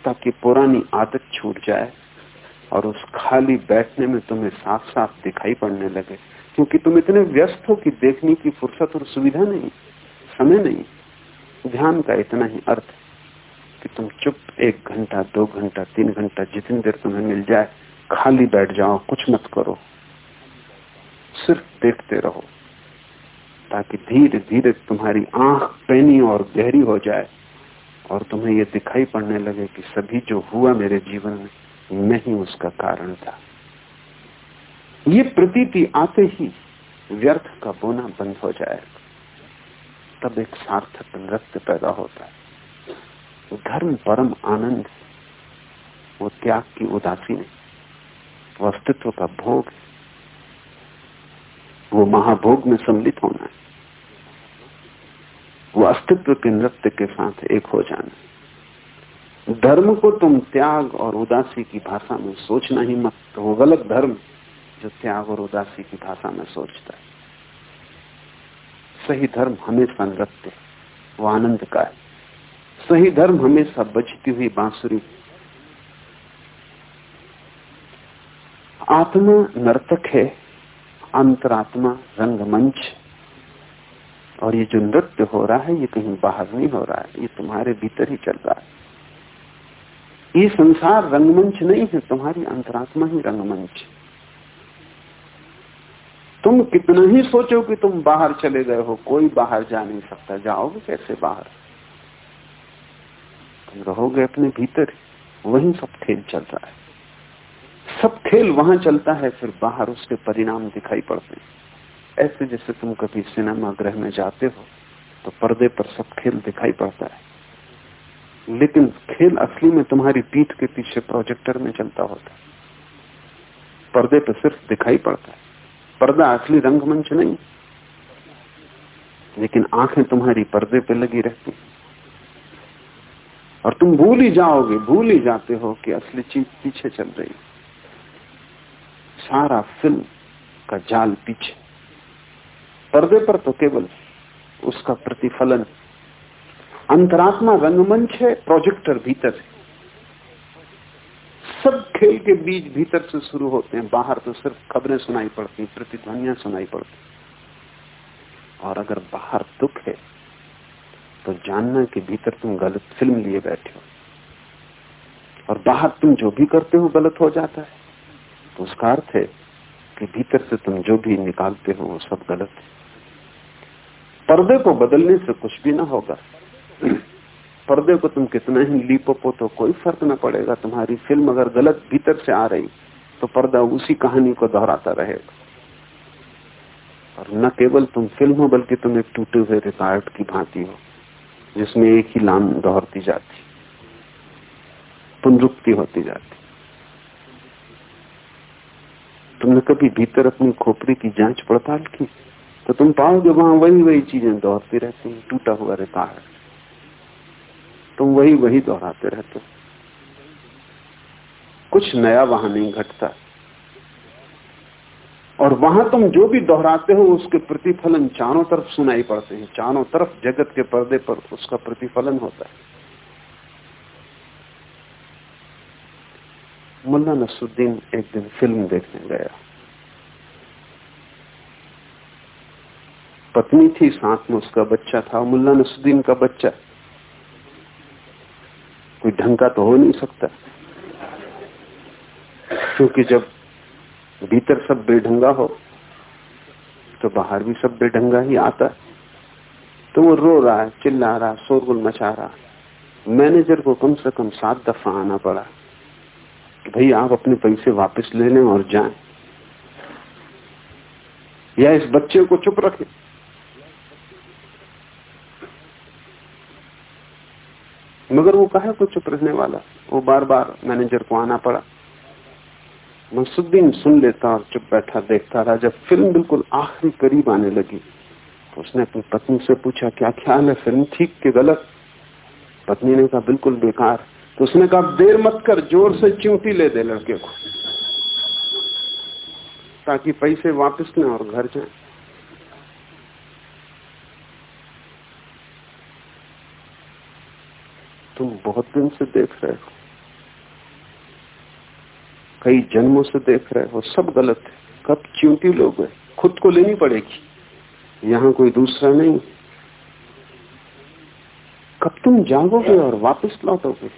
ताकि पुरानी आदत छूट जाए और उस खाली बैठने में तुम्हें साफ़ साफ़ दिखाई पड़ने लगे। क्योंकि तुम इतने व्यस्त हो कि देखने की फुर्सत और सुविधा नहीं, समय नहीं। ध्यान का इतना ही अर्थ कि तुम चुप एक घंटा, दो घंटा, तीन घंटा, जितनी देर तुम्हें मिल जाए, खाली बैठ जाओ, कुछ मत करो। सिर्फ़ देखते रहो, ताकि धीरे धीरे तुम्हारी आँख पैनी और गहरी हो जाए और तुम्हें ये दिखाई पड़ने लगे कि सभी जो हुआ मेरे जीवन में नहीं उसका कारण था। ये प्रतीति आते ही व्यर्थ का बोना बंद हो जाएगा तब एक सार्थक नृत्य पैदा होता है। धर्म परम आनंद, वो त्याग की उदासी नहीं, वो अस्तित्व का भोग है। वो महाभोग में सम्मिलित होना है। वो अस्तित्व के नृत्य के साथ एक हो जाना धर्म को तुम त्याग और उदासी की भाषा में सोचना ही मत। तो वो गलत धर्म जो त्याग और उदासी की भाषा में सोचता है। सही धर्म हमेशा नृत्य, वो आनंद का है। सही धर्म हमेशा बचती हुई बांसुरी। आत्मा नर्तक है अंतरात्मा, रंगमंच। और ये जो नृत्य हो रहा है, ये कहीं बाहर नहीं हो रहा है, ये तुम्हारे भीतर ही चल रहा है। ये संसार रंगमंच नहीं है, तुम्हारी अंतरात्मा ही रंगमंच। तुम कितना ही सोचो कि तुम बाहर चले गए हो, कोई बाहर जा नहीं सकता, जाओगे कैसे बाहर? तुम रहोगे अपने भीतर वहीं सब खेल चल रहा है। सब खेल वहाँ चलता है, फिर बाहर उसके परिणाम दिखाई पड़ते हैं। ऐसे जैसे तुम कभी सिनेमा गृह में जाते हो तो पर्दे पर सब खेल दिखाई पड़ता है। लेकिन खेल असली में तुम्हारी पीठ के पीछे प्रोजेक्टर में चलता होता है। पर्दे पर सिर्फ़ दिखाई पड़ता है। पर्दा असली रंगमंच नहीं, लेकिन आँखें तुम्हारी पर्दे पे लगी रहती और तुम भूल ही जाओगे, भूल ही जाते हो कि असली चीज़ पीछे चल रही है। सारा फ़िल्म का जाल पीछे। पर्दे पर तो केवल उसका प्रतिफलन। अंतरात्मा रंगमंच है प्रोजेक्टर भीतर है। सब खेल के बीज भीतर से शुरू होते हैं। बाहर तो सिर्फ़ खबरें सुनाई पड़ती प्रतिध्वनियाँ सुनाई पड़ती और अगर बाहर दुख है तो जानना कि भीतर तुम गलत फ़िल्म लिए बैठे हो। और बाहर तुम जो भी करते हो, गलत हो जाता है। तो उसका अर्थ है कि भीतर से तुम जो भी निकालते हो, वो सब गलत है। पर्दे को बदलने से कुछ भी ना होगा। पर्दे को तुम कितना ही लीपो तो कोई फ़र्क ना पड़ेगा। तुम्हारी फ़िल्म अगर गलत भीतर से आ रही तो पर्दा उसी कहानी को दोहराता रहेगा। और न केवल तुम फ़िल्म हो बल्कि तुम एक टूटे हुए रिकॉर्ड की भांति हो, जिसमें एक ही लाम दोहरती जाती, पुनरुक्ति होती जाती। तुमने कभी भीतर अपनी खोपड़ी की जाँच पड़ताल की? तो तुम पाओगे वहाँ वही वही चीज़ें दोहरती रहती हैं, टूटा हुआ रहता है तुम वही वही दोहराते रहते हो। कुछ नया वहाँ नहीं घटता। और वहाँ तुम जो भी दोहराते हो, उसके प्रतिफलन चारों तरफ़ सुनाई पड़ते हैं। चारों तरफ़ जगत के पर्दे पर उसका प्रतिफलन होता है। मुल्ला नसुद्दीन एक दिन फ़िल्म देखने गया। पत्नी थी, साथ में उसका बच्चा था मुल्ला नसुद्दीन का बच्चा। कोई ढंग का तो हो नहीं सकता। क्योंकि जब भीतर सब बेढंगा हो तो बाहर भी सब बेढंगा ही आता। तो वो रो रहा है, चिल्ला रहा, शोरगुल मचा रहा। मैनेजर को कम से कम सात दफ़ा आना पड़ा। कि भाई आप अपने पैसे वापस ले लें और जाएँ। या इस बच्चे को चुप रखें। मगर वो कहा को चुप रहने वाला। वो बार बार मैनेजर को आना पड़ा। मसुद्दीन सुन लेता और चुप बैठा देखता रहा। जब फ़िल्म बिल्कुल आखिरी करीब आने लगी तो उसने अपनी पत्नी से पूछा, क्या ख्याल है फ़िल्म? ठीक के गलत? पत्नी ने कहा, बिल्कुल बेकार। तो उसने कहा, देर मत कर, ज़ोर से चिंटी ले दे लड़के को, ताकि पैसे वापस लें और घर जाए। तुम बहुत दिन से देख रहे हो, कई जन्मों से देख रहे हो, सब गलत है। कब च्यूटी लोग? खुद को लेनी पड़ेगी। यहाँ कोई दूसरा नहीं। कब तुम जागोगे और वापस लौटोगे?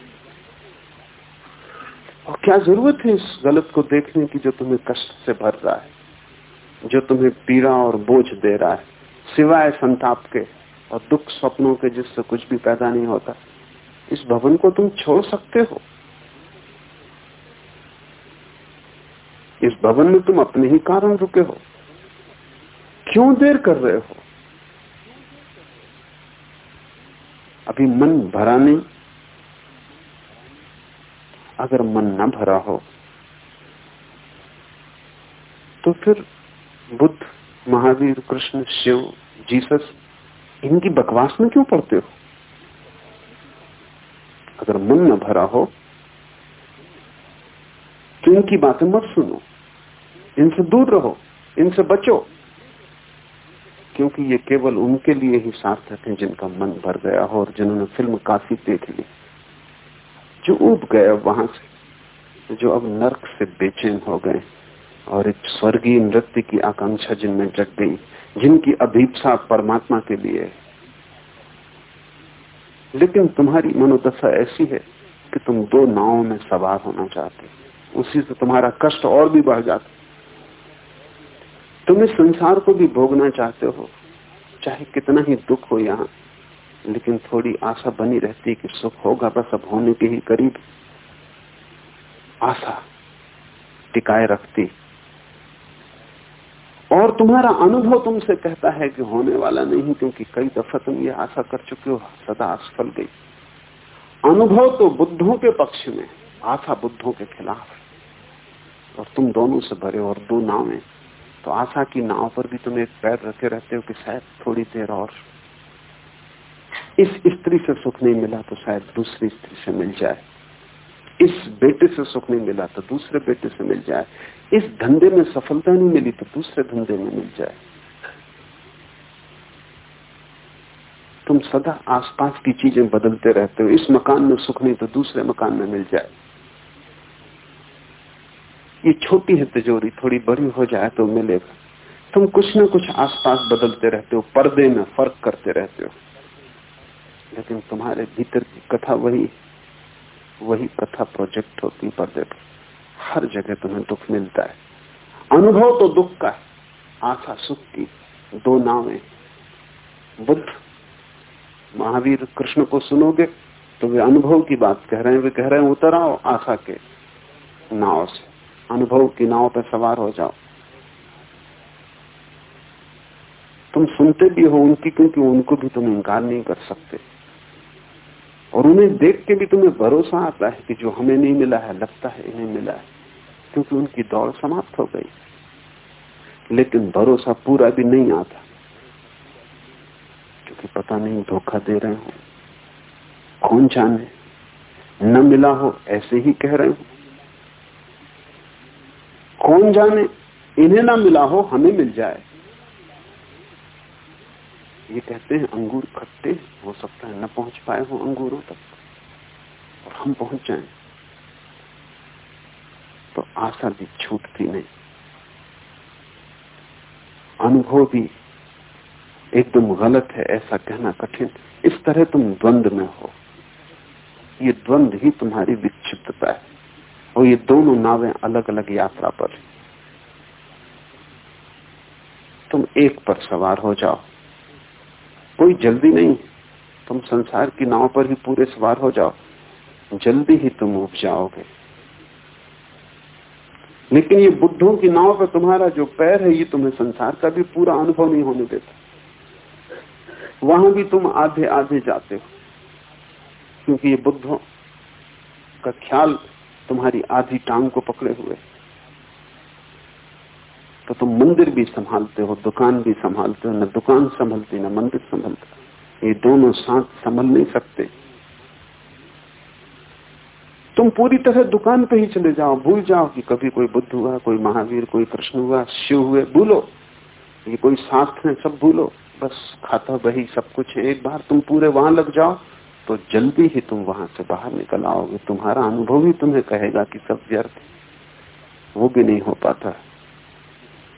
क्या ज़रूरत है इस गलत को देखने की जो तुम्हें कष्ट से भर रहा है? जो तुम्हें पीड़ा और बोझ दे रहा है? सिवाय संताप के और दुख स्वप्नों के जिससे कुछ भी पैदा नहीं होता। इस भवन को तुम छोड़ सकते हो। इस भवन में तुम अपने ही कारण रुके हो। क्यों देर कर रहे हो? अभी मन भरा नहीं। अगर मन न भरा हो तो फिर बुद्ध, महावीर, कृष्ण, शिव, जीसस, इनकी बकवास में क्यों पढ़ते हो? अगर मन न भरा हो तो इनकी बातें मत सुनो। इनसे दूर रहो, इनसे बचो। क्योंकि ये केवल उनके लिए ही सार्थक है जिनका मन भर गया हो और जिन्होंने फ़िल्म काफ़ी देख ली। जो उब गए वहाँ से, जो अब नर्क से बेचैन हो गए और एक स्वर्गीय नृत्य की आकांक्षा जिनमें जग गई, जिनकी अभीपसा परमात्मा के लिए लेकिन तुम्हारी मनोदशा ऐसी है कि तुम दो नावों में सवार होना चाहते उसी से तुम्हारा कष्ट और भी बढ़ जाता तुम इस संसार को भी भोगना चाहते हो, चाहे कितना ही दुख हो यहाँ। लेकिन थोड़ी आशा बनी रहती कि सुख होगा, बस अब होने के ही करीब आशा टिकाए रखती और तुम्हारा अनुभव तुमसे कहता है कि होने वाला नहीं क्योंकि कई दफ़ा तुम ये आशा कर चुके हो, सदा असफल गई। अनुभव तो बुद्धों के पक्ष में, आशा बुद्धों के खिलाफ और तुम दोनों से भरे और दो नावें तो आशा की नाव पर भी तुम एक पैर रखे रहते हो कि शायद थोड़ी देर और इस स्त्री से सुख नहीं मिला तो शायद दूसरी स्त्री से मिल जाए। इस बेटे से सुख नहीं मिला तो दूसरे बेटे से मिल जाए। इस धंधे में सफलता नहीं मिली तो दूसरे धंधे में मिल जाए। तुम सदा आसपास की चीज़ें बदलते रहते हो। इस मकान में सुख नहीं तो दूसरे मकान में मिल जाए। ये छोटी है तिजोरी, थोड़ी बड़ी हो जाए तो मिलेगा। तुम कुछ ना कुछ आसपास बदलते रहते हो, पर्दे में फ़र्क करते रहते हो। लेकिन तुम्हारे भीतर की कथा वही वही कथा प्रोजेक्ट होती पर्दे पर हर जगह तुम्हें दुख मिलता है। अनुभव तो दुख का है। आशा सुख की दो नावें। बुद्ध, महावीर कृष्ण को सुनोगे तो वे अनुभव की बात कह रहे हैं। वे कह रहे हैं, उतर आओ आशा के नाव से। अनुभव की नाव पर सवार हो जाओ। तुम सुनते भी हो उनकी, क्योंकि उनको भी तुम इंकार नहीं कर सकते। और उन्हें देख के भी तुम्हें भरोसा आता है कि जो हमें नहीं मिला है, लगता है इन्हें मिला है, क्योंकि उनकी दौड़ समाप्त हो गई। लेकिन भरोसा पूरा भी नहीं आता, क्योंकि पता नहीं धोखा दे रहे हो, कौन जाने, न मिला हो ऐसे ही कह रहे हो। कौन जाने, इन्हें ना मिला हो, हमें मिल जाए। ये कहते हैं, अंगूर खट्टे हो सकता है न पहुँच पाए हो अंगूरों तक। और हम पहुँच जाए। तो आशा भी छूटती नहीं। अनुभव भी एकदम गलत है, ऐसा कहना कठिन। इस तरह तुम द्वंद में हो। ये द्वंद ही तुम्हारी विक्षिप्तता है। और ये दोनों नावें अलग अलग यात्रा पर तुम एक पर सवार हो जाओ। कोई जल्दी नहीं। तुम संसार की नाव पर ही पूरे सवार हो जाओ। जल्दी ही तुम उब जाओगे। लेकिन ये बुद्धों की नाव पर तुम्हारा जो पैर है, ये तुम्हें संसार का भी पूरा अनुभव नहीं होने देता। वहाँ भी तुम आधे आधे जाते हो। क्योंकि ये बुद्धों का ख्याल तुम्हारी आधी टांग को पकड़े हुए तो तुम मंदिर भी संभालते हो, दुकान भी संभालते हो, न दुकान संभलती, न मंदिर संभलता। ये दोनों साथ संभल नहीं सकते। तुम पूरी तरह दुकान पे ही चले जाओ, भूल जाओ कि कभी कोई बुद्ध हुआ, कोई महावीर, कोई कृष्ण हुआ, शिव हुए, भूलो। ये कोई शास्त्र है, सब भूलो। बस खाता वही सब कुछ है एक बार तुम पूरे वहाँ लग जाओ तो जल्दी ही तुम वहाँ से बाहर निकल आओगे। तुम्हारा अनुभव ही तुम्हें कहेगा कि सब व्यर्थ। वो भी नहीं हो पाता।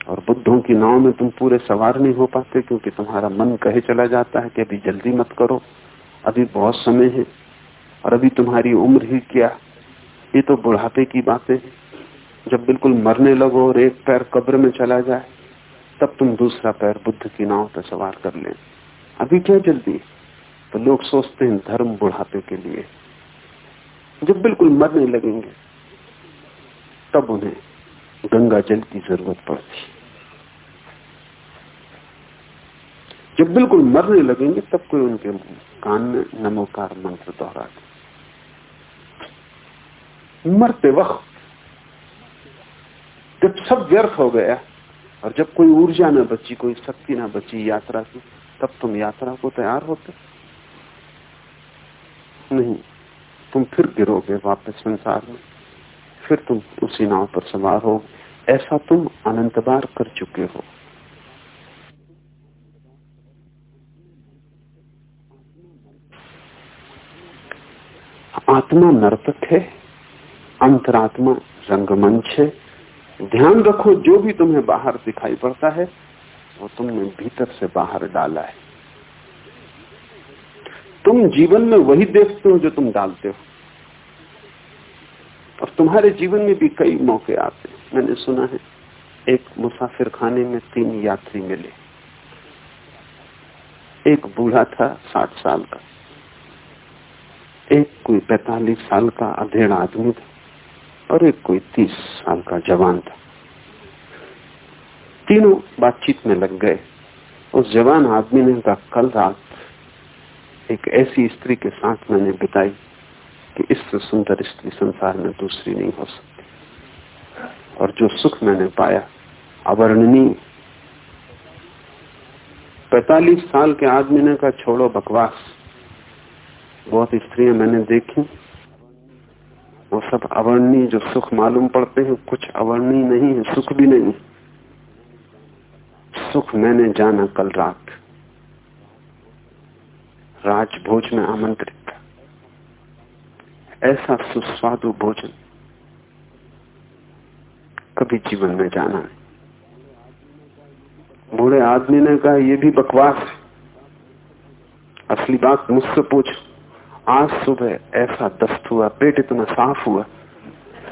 और बुद्धों की नाव में तुम पूरे सवार नहीं हो पाते क्योंकि तुम्हारा मन कहे चला जाता है कि अभी जल्दी मत करो, अभी बहुत समय है और अभी तुम्हारी उम्र ही क्या। ये तो बुढ़ापे की बातें हैं। जब बिल्कुल मरने लगो और एक पैर कब्र में चला जाए, तब तुम दूसरा पैर बुद्ध की नाव पर सवार कर ले। अभी क्या जल्दी तो लोग सोचते हैं धर्म बुढ़ापे के लिए। जब बिल्कुल मरने लगेंगे, तब उन्हें गंगा जल की ज़रूरत पड़ती जब बिल्कुल मरने लगेंगे, तब कोई उनके कान में नमोकार मंत्र दोहरा दे। मरते वक्त जब सब व्यर्थ हो गया और जब कोई ऊर्जा न बची, कोई शक्ति न बची यात्रा की, तब तुम यात्रा को तैयार होते। नहीं, तुम फिर गिरोगे वापस संसार में। फिर तुम उसी नाव पर सवार हो ऐसा तुम अनंत बार कर चुके हो। आत्मा नर्तक है, अंतरात्मा रंगमंच है। ध्यान रखो, जो भी तुम्हें बाहर दिखाई पड़ता है, वो तुमने भीतर से बाहर डाला है। तुम जीवन में वही देखते हो जो तुम डालते हो। और तुम्हारे जीवन में भी कई मौके आते हैं। मैंने सुना है, एक मुसाफिर खाने में तीन यात्री मिले। एक बूढ़ा था साठ साल का। एक कोई पैतालीस साल का अधेड़ आदमी था और एक कोई तीस साल का जवान था। तीनों बातचीत में लग गए। उस जवान आदमी ने कहा, कल रात एक ऐसी स्त्री के साथ मैंने बिताई कि इससे सुंदर स्त्री संसार में दूसरी नहीं हो सकती। और जो सुख मैंने पाया, अवर्णनीय। पैतालीस साल के आदमी ने कहा, छोड़ो बकवास। बहुत स्त्रियाँ मैंने देखी। वो सब अवर्णीय जो सुख मालूम पड़ते हैं, कुछ अवर्णीय नहीं है, सुख भी नहीं सुख मैंने जाना कल रात। राजभोज में आमंत्रित था। ऐसा सुस्वादु भोजन कभी जीवन में जाना नहीं। बूढ़े आदमी ने कहा यह भी बकवास असली बात मुझसे पूछो। आज सुबह ऐसा दस्त हुआ, पेट इतना साफ़ हुआ।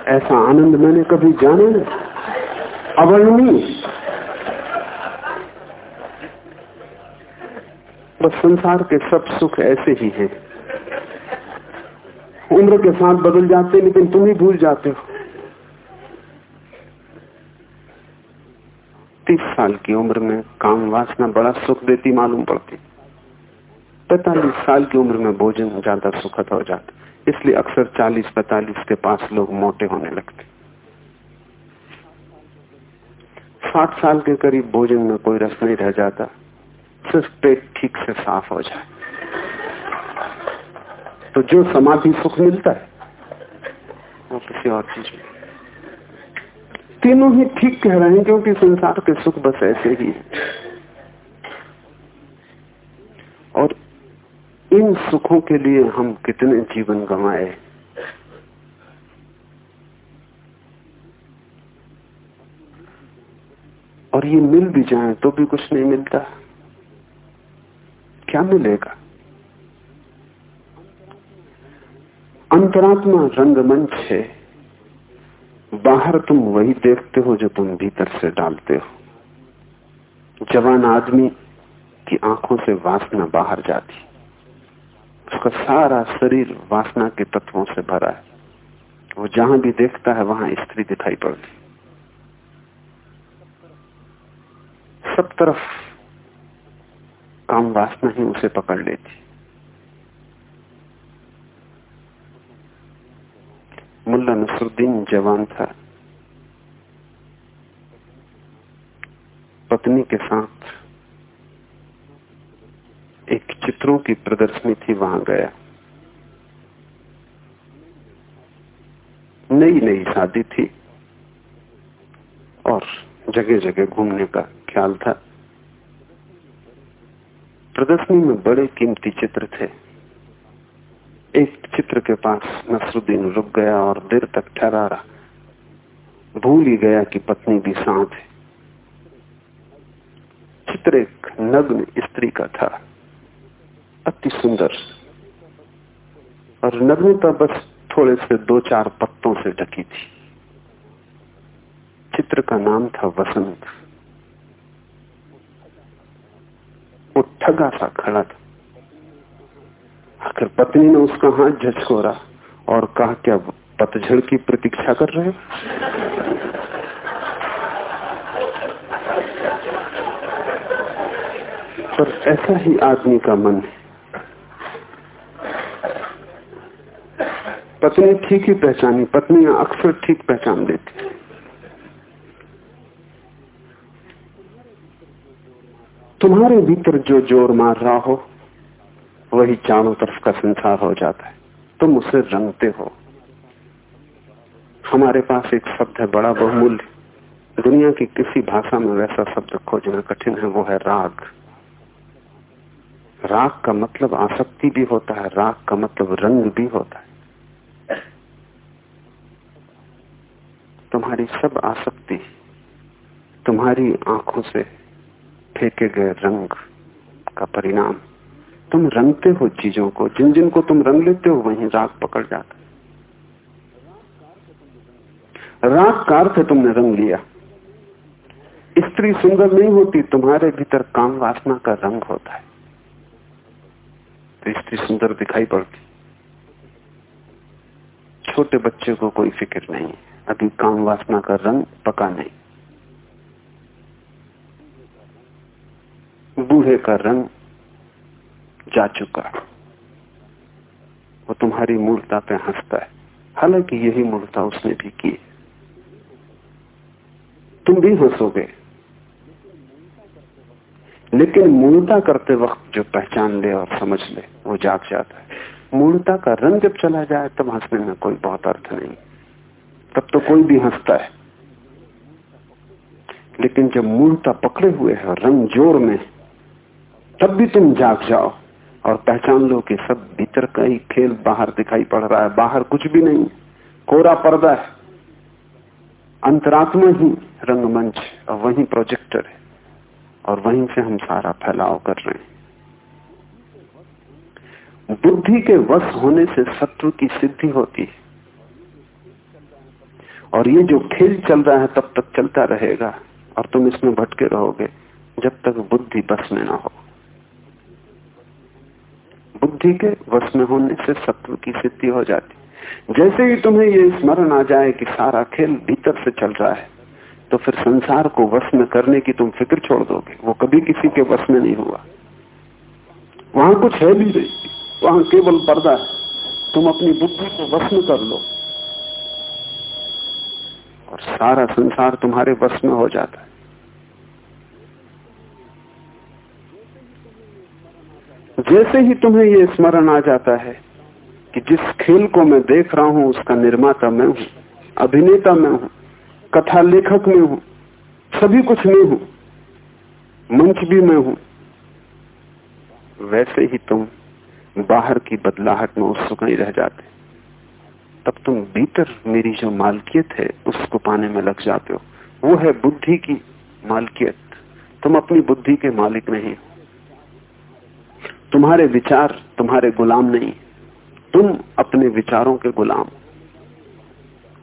ऐसा आनंद मैंने कभी जाना नहीं। अवर्णनीय। बस संसार के सब सुख ऐसे ही हैं। उम्र के साथ बदल जाते, लेकिन तुम ही भूल जाते हो। तीस साल की उम्र में काम वासना बड़ा सुख देती, मालूम पड़ती। पैतालीस साल की उम्र में भोजन ज़्यादा सुखद हो जाता। इसलिए अक्सर चालीस, पैतालीस के पास लोग मोटे होने लगते। साठ साल के करीब भोजन में कोई रस नहीं रह जाता। सिर्फ़ पेट ठीक से साफ़ हो जाए। तो जो समाधि सुख मिलता है, वो किसी और चीज़ में। तीनों ही ठीक कह रहे हैं, क्योंकि संसार के सुख बस ऐसे ही है। इन सुखों के लिए हम कितने जीवन गंवाए। और ये मिल भी जाए तो भी कुछ नहीं मिलता। क्या मिलेगा? अंतरात्मा रंगमंच है। बाहर तुम वही देखते हो जो तुम भीतर से डालते हो। जवान आदमी की आँखों से वासना बाहर जाती। उसका सारा शरीर वासना के तत्वों से भरा है। वो जहाँ भी देखता है, वहाँ स्त्री दिखाई पड़ती सब तरफ़ काम वासना ही उसे पकड़ लेती मुल्ला नसरुद्दीन जवान था। पत्नी के साथ एक चित्रों की प्रदर्शनी थी, वहाँ गया। नई नई शादी थी और जगह जगह घूमने का ख्याल था। प्रदर्शनी में बड़े कीमती चित्र थे। एक चित्र के पास नसरुद्दीन रुक गया और देर तक ठहरा रहा। भूल ही गया कि पत्नी भी साथ है। चित्र एक नग्न स्त्री का था। अति सुंदर। और नग्नता बस थोड़े से दो चार पत्तों से ढकी थी। चित्र का नाम था वसंत। वो ठगा सा खड़ा था। आखिर पत्नी ने उसका हाथ झचकोरा और कहा, क्या पतझड़ की प्रतीक्षा कर रहे पर ऐसा ही आदमी का मन है। पत्नी ठीक ही पहचानी, पत्नियाँ अक्सर ठीक पहचान देती तुम्हारे भीतर जो ज़ोर मार रहा हो, वही चारों तरफ़ का संसार हो जाता है। तुम उसे रंगते हो। हमारे पास एक शब्द है, बड़ा बहुमूल्य। दुनिया की किसी भाषा में वैसा शब्द खोजना कठिन है, वो है राग। राग का मतलब आसक्ति भी होता है, राग का मतलब रंग भी होता है। तुम्हारी सब आसक्ति तुम्हारी आँखों से फेंके गए रंग का परिणाम। तुम रंगते हो चीज़ों को जिन जिन को तुम रंग लेते हो, वहीं राग पकड़ जाता है। राग का अर्थ तुमने रंग लिया। स्त्री सुंदर नहीं होती, तुम्हारे भीतर काम वासना का रंग होता है। तो स्त्री सुंदर दिखाई पड़ती। छोटे बच्चे को कोई फ़िक्र नहीं अभी काम वासना का रंग पका नहीं। बूढ़े का रंग जा चुका। वो तुम्हारी मूर्ता पे हंसता है। हालाँकि यही मूर्ता उसने भी की तुम भी हंसोगे। लेकिन मूर्ता करते वक्त जो पहचान ले और समझ ले, वो जाग जाता है। मूर्ता का रंग जब चला जाए, तब हंसने में कोई बहुत अर्थ नहीं। तब तो कोई भी हंसता है। लेकिन जब मूर्ता पकड़े हुए है, रंग ज़ोर में, तब भी तुम जाग जाओ और पहचान लो कि सब भीतर का ही खेल बाहर दिखाई पड़ रहा है। बाहर कुछ भी नहीं, कोरा पर्दा है। अंतरात्मा ही रंगमंच और वही प्रोजेक्टर है और वहीं से हम सारा फैलाव कर रहे हैं। बुद्धि के वश होने से शत्रु की सिद्धि होती है। और ये जो खेल चल रहा है तब तक चलता रहेगा और तुम इसमें भटके रहोगे, जब तक बुद्धि बस में ना हो। बुद्धि के वश में होने से शत्रु की सिद्धि हो जाती। जैसे ही तुम्हें ये स्मरण आ जाए कि सारा खेल भीतर से चल रहा है तो फिर संसार को वश में करने की तुम फ़िक्र छोड़ दोगे। वो कभी किसी के वश में नहीं हुआ। वहाँ कुछ है भी नहीं। वहाँ केवल पर्दा है। तुम अपनी बुद्धि को वश में कर लो। और सारा संसार तुम्हारे वश में हो जाता है। जैसे ही तुम्हें ये स्मरण आ जाता है कि जिस खेल को मैं देख रहा हूँ, उसका निर्माता मैं हूँ, अभिनेता मैं हूँ, कथा लेखक में हूँ, सभी कुछ मैं हूँ, मंच भी मैं हूँ, वैसे ही तुम बाहर की बदलाहट में उत्सुक नहीं रह जाते तब तुम भीतर मेरी जो मालकियत है, उसको पाने में लग जाते हो। वो है बुद्धि की मालकियत। तुम अपनी बुद्धि के मालिक नहीं हो। तुम्हारे विचार तुम्हारे गुलाम नहीं। तुम अपने विचारों के गुलाम।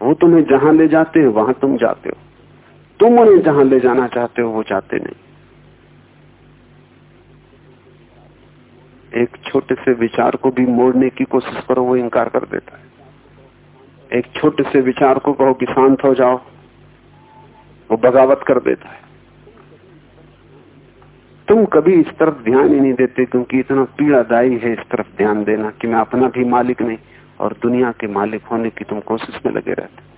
वो तुम्हें जहाँ ले जाते हैं, वहाँ तुम जाते हो। तुम उन्हें जहाँ ले जाना चाहते हो, वो जाते नहीं। एक छोटे से विचार को भी मोड़ने की कोशिश करो, वो इनकार कर देता है। एक छोटे से विचार को कहो कि शांत हो जाओ। वो बगावत कर देता है। तुम कभी इस तरफ़ ध्यान ही नहीं देते क्योंकि इतना पीड़ादायी है इस तरफ़ ध्यान देना कि मैं अपना भी मालिक नहीं और दुनिया के मालिक होने की तुम कोशिश में लगे रहते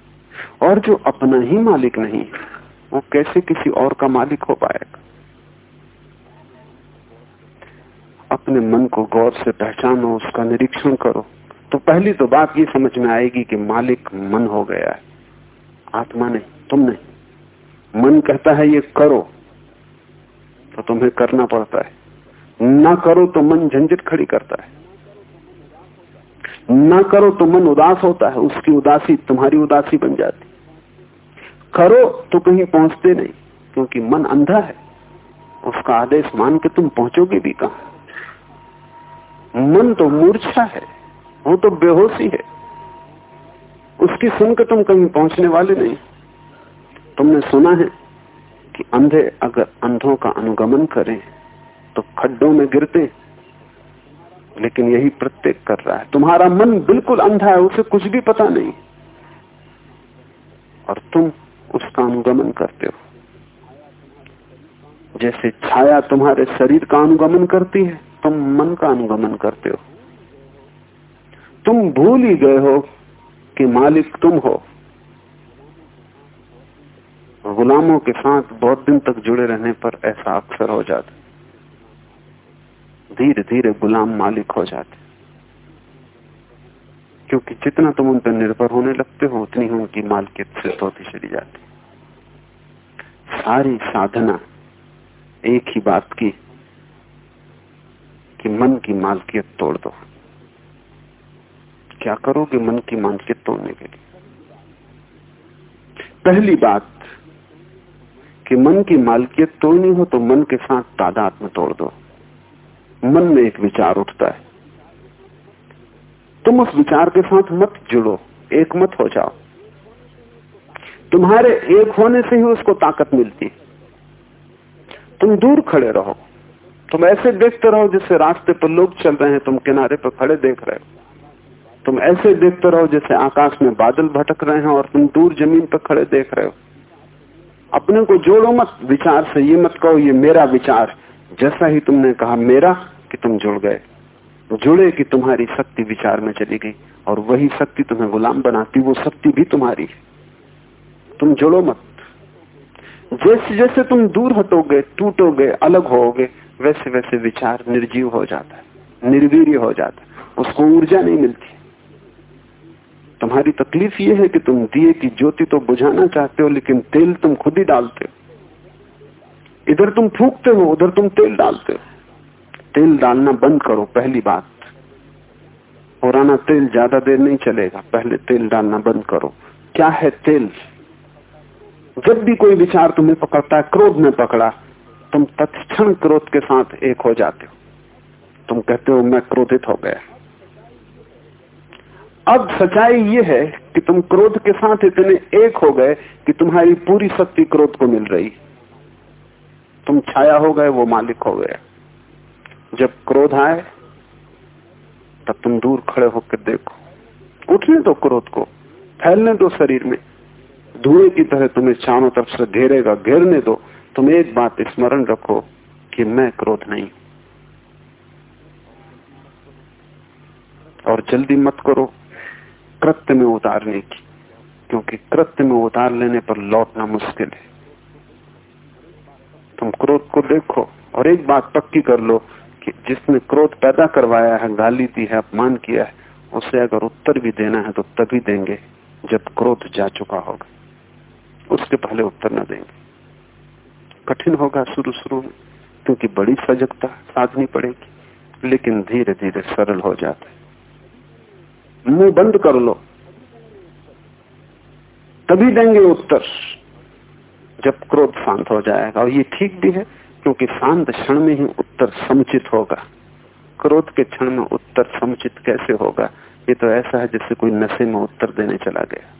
और जो अपना ही मालिक नहीं, वो कैसे किसी और का मालिक हो पाएगा? अपने मन को गौर से पहचानो, उसका निरीक्षण करो। तो पहली तो बात ये समझ में आएगी कि मालिक मन हो गया है। आत्मा नहीं, तुम नहीं। मन कहता है, ये करो। तो तुम्हें करना पड़ता है। ना करो तो मन झंझट खड़ी करता है। ना करो तो मन उदास होता है, उसकी उदासी, तुम्हारी उदासी बन जाती। करो तो कहीं पहुँचते नहीं, क्योंकि मन अंधा है। उसका आदेश मान के तुम पहुंचोगे भी कहा? मन तो मूर्छा है। वो तो बेहोशी है। उसकी सुनकर तुम कहीं पहुँचने वाले नहीं। तुमने सुना है कि अंधे अगर अंधों का अनुगमन करें तो खड्डों में गिरते। लेकिन यही प्रत्येक कर रहा है। तुम्हारा मन बिल्कुल अंधा है, उसे कुछ भी पता नहीं। और तुम उसका अनुगमन करते हो। जैसे छाया तुम्हारे शरीर का अनुगमन करती है, तुम मन का अनुगमन करते हो। तुम भूल ही गए हो कि मालिक तुम हो। गुलामों के साथ बहुत दिन तक जुड़े रहने पर ऐसा अक्सर हो जाता धीरे धीरे गुलाम मालिक हो जाते क्योंकि जितना तुम उन पर निर्भर होने लगते हो, उतनी ही उनकी मालकियत से होती चली जाती सारी साधना एक ही बात की कि मन की मालकियत तोड़ दो। क्या करोगे मन की मालकियत तोड़ने के लिए? पहली बात कि मन की मालकियत तोड़नी हो तो मन के साथ तादाद में तोड़ दो। मन में एक विचार उठता है। तुम उस विचार के साथ मत जुड़ो, एक मत हो जाओ। तुम्हारे एक होने से ही उसको ताकत मिलती तुम दूर खड़े रहो। तुम ऐसे देखते रहो जैसे रास्ते पर लोग चल रहे हैं, तुम किनारे पर खड़े देख रहे हो। तुम ऐसे देखते रहो जैसे आकाश में बादल भटक रहे हैं और तुम दूर ज़मीन पर खड़े देख रहे हो। अपने को जोड़ो मत, विचार से ये मत कहो, ये मेरा विचार। जैसा ही तुमने कहा मेरा कि तुम जुड़ गए। जुड़े कि तुम्हारी शक्ति विचार में चली गई और वही शक्ति तुम्हें गुलाम बनाती, वो शक्ति भी तुम्हारी है। तुम जुड़ो मत। जैसे जैसे तुम दूर हटोगे, टूटोगे, अलग होगे, वैसे वैसे विचार निर्जीव हो जाता है, निर्वीर्य हो जाता है। उसको ऊर्जा नहीं मिलती। तुम्हारी तकलीफ़ ये है कि तुम दिए की ज्योति तो बुझाना चाहते हो, लेकिन तेल तुम खुद ही डालते हो। इधर तुम फूकते हो, उधर तुम तेल डालते हो। तेल डालना बंद करो, पहली बात। पुराना तेल ज़्यादा देर नहीं चलेगा, पहले तेल डालना बंद करो। क्या है तेल? जब भी कोई विचार तुम्हें पकड़ता है, क्रोध में पकड़ा, तुम तत्क्षण क्रोध के साथ एक हो जाते हो। तुम कहते हो, मैं क्रोधित हो गया। अब सच्चाई ये है कि तुम क्रोध के साथ इतने एक हो गए कि तुम्हारी पूरी शक्ति क्रोध को मिल रही। तुम छाया हो गए, वो मालिक हो गया जब क्रोध आए, तब तुम दूर खड़े होकर देखो। उठने दो क्रोध को, फैलने दो शरीर में। धुएँ की तरह तुम्हें चारों तरफ़ से घेरेगा, घेरने दो। तुम एक बात स्मरण रखो कि मैं क्रोध नहीं और जल्दी मत करो। कृत्य में उतारने की क्योंकि कृत्य में उतार लेने पर लौटना मुश्किल है। तुम क्रोध को देखो और एक बात पक्की कर लो कि जिसने क्रोध पैदा करवाया है, गाली दी है, अपमान किया है, उसे अगर उत्तर भी देना है तो तभी देंगे, जब क्रोध जा चुका होगा। उसके पहले उत्तर न देंगे। कठिन होगा शुरू शुरू में, क्योंकि बड़ी सजगता साधनी पड़ेगी, लेकिन धीरे धीरे सरल हो जाता है। मुँह बंद कर लो। तभी देंगे उत्तर। जब क्रोध शांत हो जाएगा। और ये ठीक भी है, क्योंकि शांत क्षण में ही उत्तर समुचित होगा। क्रोध के क्षण में उत्तर समुचित कैसे होगा? ये तो ऐसा है जैसे कोई नशे में उत्तर देने चला गया।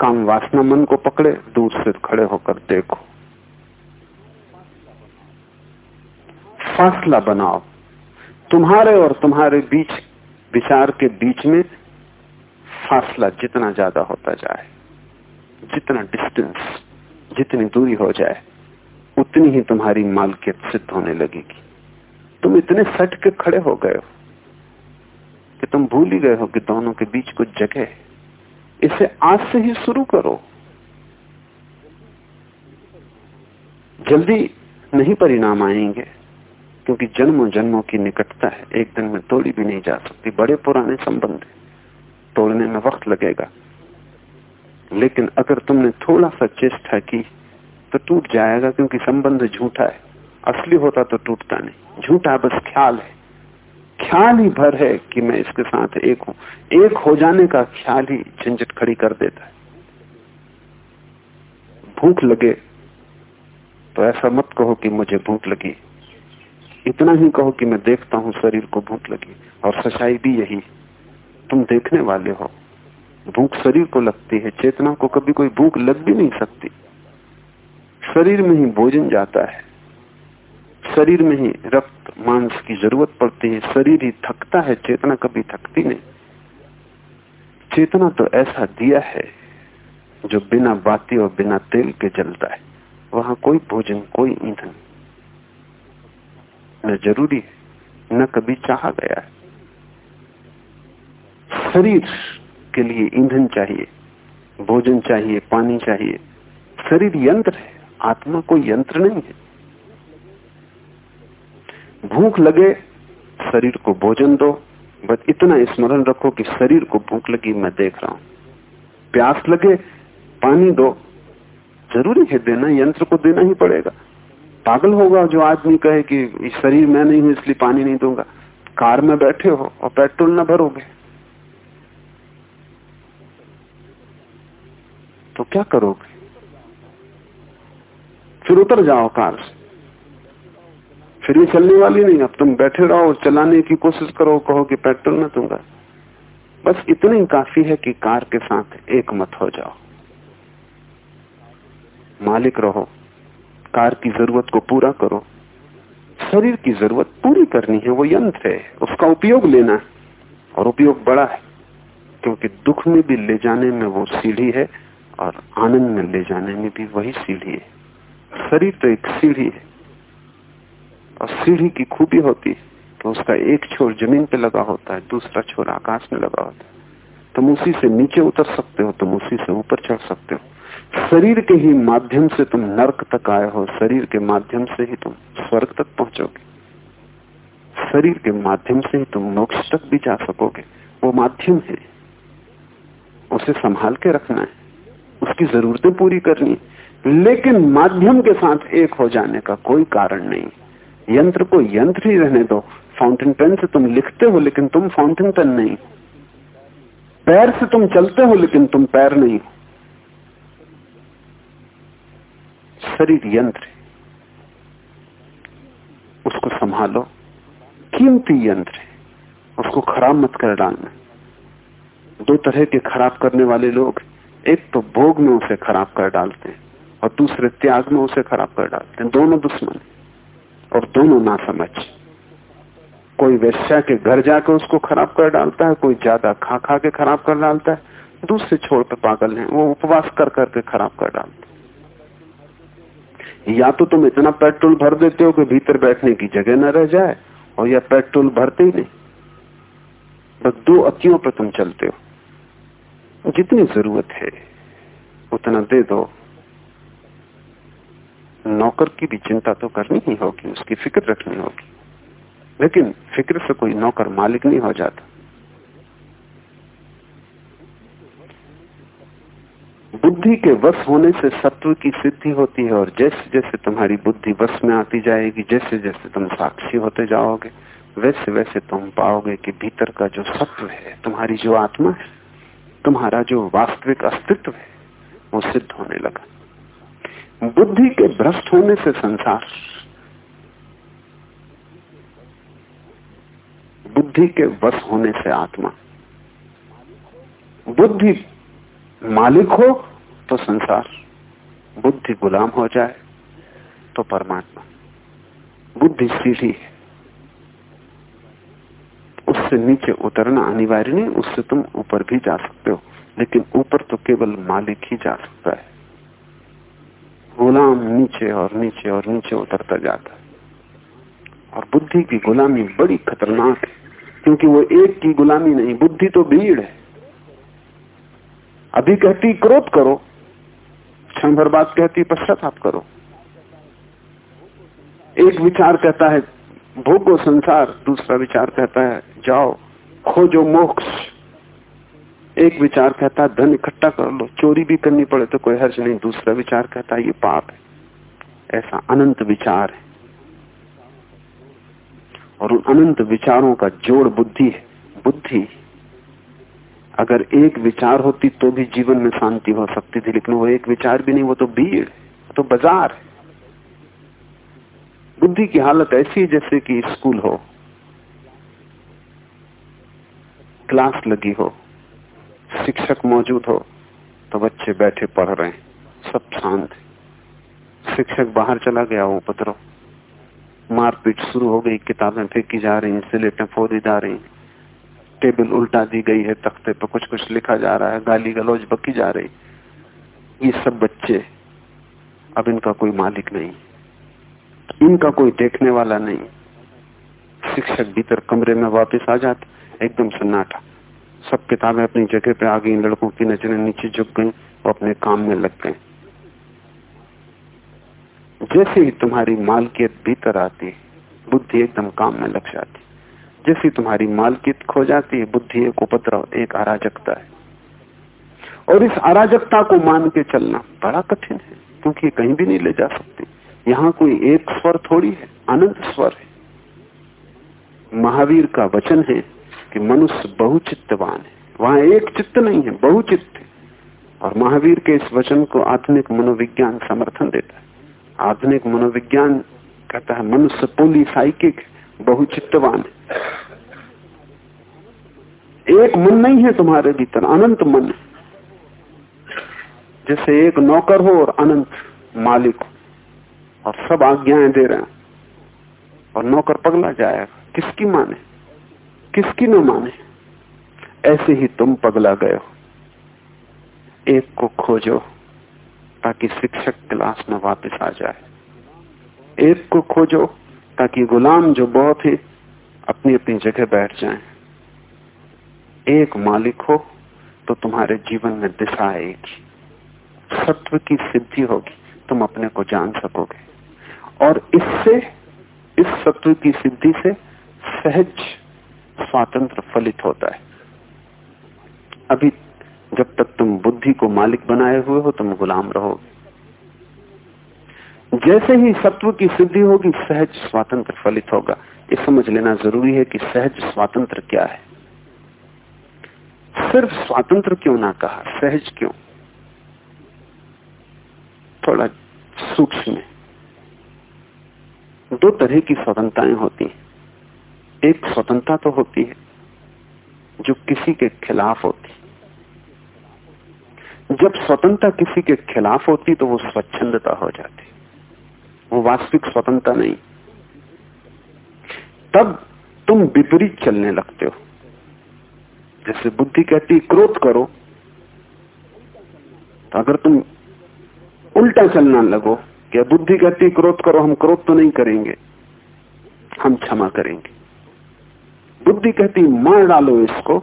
काम वासना मन को पकड़े, दूर से खड़े होकर देखो। फासला बनाओ। तुम्हारे और तुम्हारे बीच, विचार के बीच में फासला जितना ज़्यादा होता जाए, जितना डिस्टेंस जितनी दूरी हो जाए, उतनी ही तुम्हारी मालकियत सिद्ध होने लगेगी। तुम इतने सट के खड़े हो गए हो कि तुम भूल ही गए हो कि दोनों के बीच कुछ जगह है। इसे आज से ही शुरू करो। जल्दी नहीं परिणाम आएँगे। क्योंकि जन्मों जन्मों की निकटता है। एक दिन में तोड़ी भी नहीं जा सकती। बड़े पुराने संबंध तोड़ने में वक्त लगेगा। लेकिन अगर तुमने थोड़ा सा चेष्टा की तो टूट जाएगा क्योंकि संबंध झूठा है। असली होता तो टूटता नहीं। झूठा बस ख्याल है। ख्याल ही भर है कि मैं इसके साथ एक हूँ। एक हो जाने का ख्याल ही झंझट खड़ी कर देता है। भूख लगे तो ऐसा मत कहो कि मुझे भूख लगी। इतना ही कहो कि मैं देखता हूँ शरीर को भूख लगी, और सच्चाई भी यही तुम देखने वाले हो। भूख शरीर को लगती है, चेतना को कभी कोई भूख लग भी नहीं सकती। शरीर में ही भोजन जाता है। शरीर में ही रक्त, मांस की ज़रूरत पड़ती है। शरीर ही थकता है, चेतना कभी थकती नहीं। चेतना तो ऐसा दिया है, जो बिना बाती और बिना तेल के जलता है। वहाँ कोई भोजन, कोई ईंधन न ज़रूरी है, न कभी चाहा गया है। शरीर के लिए ईंधन चाहिए, भोजन चाहिए, पानी चाहिए। शरीर यंत्र है, आत्मा कोई यंत्र नहीं है। भूख लगे, शरीर को भोजन दो, बस इतना स्मरण रखो कि शरीर को भूख लगी मैं देख रहा हूँ। प्यास लगे, पानी दो। ज़रूरी है, देना यंत्र को देना ही पड़ेगा। पागल होगा जो आदमी कहे कि शरीर मैं नहीं हूँ, इसलिए पानी नहीं दूँगा। कार में बैठे हो और पेट्रोल न भरोगे। तो क्या करोगे? फिर उतर जाओ कार से। फिर ये चलने वाली नहीं, अब तुम बैठे रहो और चलाने की कोशिश करो, कहो कि पेट्रोल न दूँगा। बस इतना ही काफ़ी है कि कार के साथ एक मत हो जाओ। मालिक रहो। कार की ज़रूरत को पूरा करो। शरीर की ज़रूरत पूरी करनी है, वो यंत्र है, उसका उपयोग लेना है। और उपयोग बड़ा है, क्योंकि दुख में भी ले जाने में वो सीढ़ी है और आनंद में ले जाने में भी वही सीढ़ी है। शरीर तो एक सीढ़ी है, और सीढ़ी की खूबी होती है तो उसका एक छोर ज़मीन पे लगा होता है, दूसरा छोर आकाश में लगा होता है। तुम उसी से नीचे उतर सकते हो, तुम उसी से ऊपर चढ़ सकते हो। शरीर के ही माध्यम से तुम नरक तक आए हो, शरीर के माध्यम से ही तुम स्वर्ग तक पहुंचोगे। शरीर के माध्यम से ही तुम मोक्ष तक भी जा सकोगे। वो माध्यम है। उसे संभाल के रखना है। उसकी जरूरतें पूरी करनी लेकिन माध्यम के साथ एक हो जाने का कोई कारण नहीं। यंत्र को यंत्र ही रहने दो। फाउंटेन पेन से तुम लिखते हो, लेकिन तुम फाउंटेन पेन नहीं। पैर से तुम चलते हो, लेकिन तुम पैर नहीं। शरीर यंत्र उसको संभालो। कीमती यंत्र उसको खराब मत कर डालना। दो तरह के खराब करने वाले लोग एक तो भोग में उसे खराब कर डालते हैं और दूसरे त्याग में उसे खराब कर डालते हैं। दोनों दुश्मन और दोनों ना समझ कोई वैश्या के घर जाकर उसको खराब कर डालता है, कोई ज़्यादा खा खा के खराब कर डालता है। दूसरे छोड़ पे पागल है, वो उपवास कर करके खराब कर डालते या तो तुम इतना पेट्रोल भर देते हो कि भीतर बैठने की जगह न रह जाए, और या पेट्रोल भरते ही नहीं। बस दो अतियों पर तुम चलते हो। जितनी ज़रूरत है, उतना दे दो। नौकर की भी चिंता तो करनी ही होगी, उसकी फ़िक्र रखनी होगी। लेकिन फ़िक्र से कोई नौकर मालिक नहीं हो जाता। बुद्धि के वश होने से सत्व की सिद्धि होती है और जैसे जैसे तुम्हारी बुद्धि वश में आती जाएगी, जैसे जैसे तुम साक्षी होते जाओगे, वैसे वैसे तुम पाओगे कि भीतर का जो सत्व है, तुम्हारी जो आत्मा है, तुम्हारा जो वास्तविक अस्तित्व है, वो सिद्ध होने लगा। बुद्धि के भ्रष्ट होने से संसार, बुद्धि के वश होने से आत्मा। बुद्धि मालिक हो तो संसार। बुद्धि गुलाम हो जाए तो परमात्मा। बुद्धि सीढ़ी है। उससे नीचे उतरना अनिवार्य नहीं, उससे तुम ऊपर भी जा सकते हो। लेकिन ऊपर तो केवल मालिक ही जा सकता है। गुलाम नीचे और नीचे और नीचे उतरता जाता है। और बुद्धि की गुलामी बड़ी खतरनाक है, क्योंकि वो एक की गुलामी नहीं, बुद्धि तो भीड़ है। अभी कहती, क्रोध करो। क्षण भर बात कहती, पश्चाताप करो। एक विचार कहता है, भोगो संसार। दूसरा विचार कहता है, जाओ, खोजो मोक्ष। एक विचार कहता है, धन इकट्ठा कर लो, चोरी भी करनी पड़े तो कोई हर्ज नहीं। दूसरा विचार कहता है, ये पाप है, ऐसा अनंत विचार है। और उन अनंत विचारों का जोड़ बुद्धि है, बुद्धि अगर एक विचार होती तो भी जीवन में शांति हो सकती थी, लेकिन वो एक विचार भी नहीं, वो तो भीड़ तो बाज़ार। है बुद्धि की हालत ऐसी है जैसे कि स्कूल हो, क्लास लगी हो, शिक्षक मौजूद हो तो बच्चे बैठे पढ़ रहे हैं, सब शांत शिक्षक बाहर चला गया वो उपद्रव मारपीट शुरू हो गई, किताबें फेंकी जा रही सिलेटें फोड़ी जा रही टेबल उल्टा दी गई है तख्ते पर। कुछ कुछ लिखा जा रहा है, गाली गलौज बकी जा रही। ये सब बच्चे, अब इनका कोई मालिक नहीं। इनका कोई देखने वाला नहीं। शिक्षक भीतर कमरे में वापस आ जाते, एकदम सन्नाटा। सब किताबें अपनी जगह पे आ गई, लड़कों की नज़रें नीचे झुक गई और अपने काम में लग गए। जैसे ही तुम्हारी मालकियत भीतर आती, बुद्धि एकदम काम में लग जाती। जैसे तुम्हारी मालकियत खो जाती है, बुद्धि एक उपद्रव, एक अराजकता है। और इस अराजकता को मान के चलना बड़ा कठिन है, क्योंकि कहीं भी नहीं ले जा सकती। यहाँ कोई एक स्वर थोड़ी है, अनंत स्वर है। महावीर का वचन है कि मनुष्य बहुचित्तवान है। वहाँ एक चित्त नहीं है, बहुचित्त है। और महावीर के इस वचन को आधुनिक मनोविज्ञान समर्थन देता है। आधुनिक मनोविज्ञान कहता है, मनुष्य पोलिसाइकिक बहुचित्तवान है। एक मन नहीं है तुम्हारे भीतर, अनंत मन जैसे एक नौकर हो और अनंत मालिक हो, और सब आज्ञाएँ दे रहे हैं, और नौकर पगला जाएगा। किसकी माने किसकी न माने ऐसे ही तुम पगला गए हो। एक को खोजो, ताकि शिक्षक क्लास में वापस आ जाए। एक को खोजो ताकि गुलाम जो बहुत है, अपनी अपनी जगह बैठ जाएँ। एक मालिक हो तो तुम्हारे जीवन में दिशा आएगी। सत्व की सिद्धि होगी, तुम अपने को जान सकोगे। और इससे, इस सत्व की सिद्धि से सहज स्वातंत्र फलित होता है। अभी जब तक तुम बुद्धि को मालिक बनाए हुए हो, तुम गुलाम रहोगे। जैसे ही सत्व की सिद्धि होगी, सहज स्वातंत्र फलित होगा। ये समझ लेना ज़रूरी है कि सहज स्वातंत्र क्या है। सिर्फ़ स्वातंत्र क्यों ना कहा, सहज क्यों? थोड़ा सूक्ष्म दो तरह की स्वतंत्रताएँ होती हैं। एक स्वतंत्रता तो होती है, जो किसी के खिलाफ होती जब स्वतंत्रता किसी के खिलाफ होती तो वो स्वच्छंदता हो जाती वो वास्तविक स्वतंत्रता नहीं। तब तुम विपरीत चलने लगते हो। जैसे बुद्धि कहती क्रोध करो। तो अगर तुम उल्टा चलना लगो कि बुद्धि कहती क्रोध करो, हम क्रोध तो नहीं करेंगे, हम क्षमा करेंगे। बुद्धि कहती मार डालो इसको।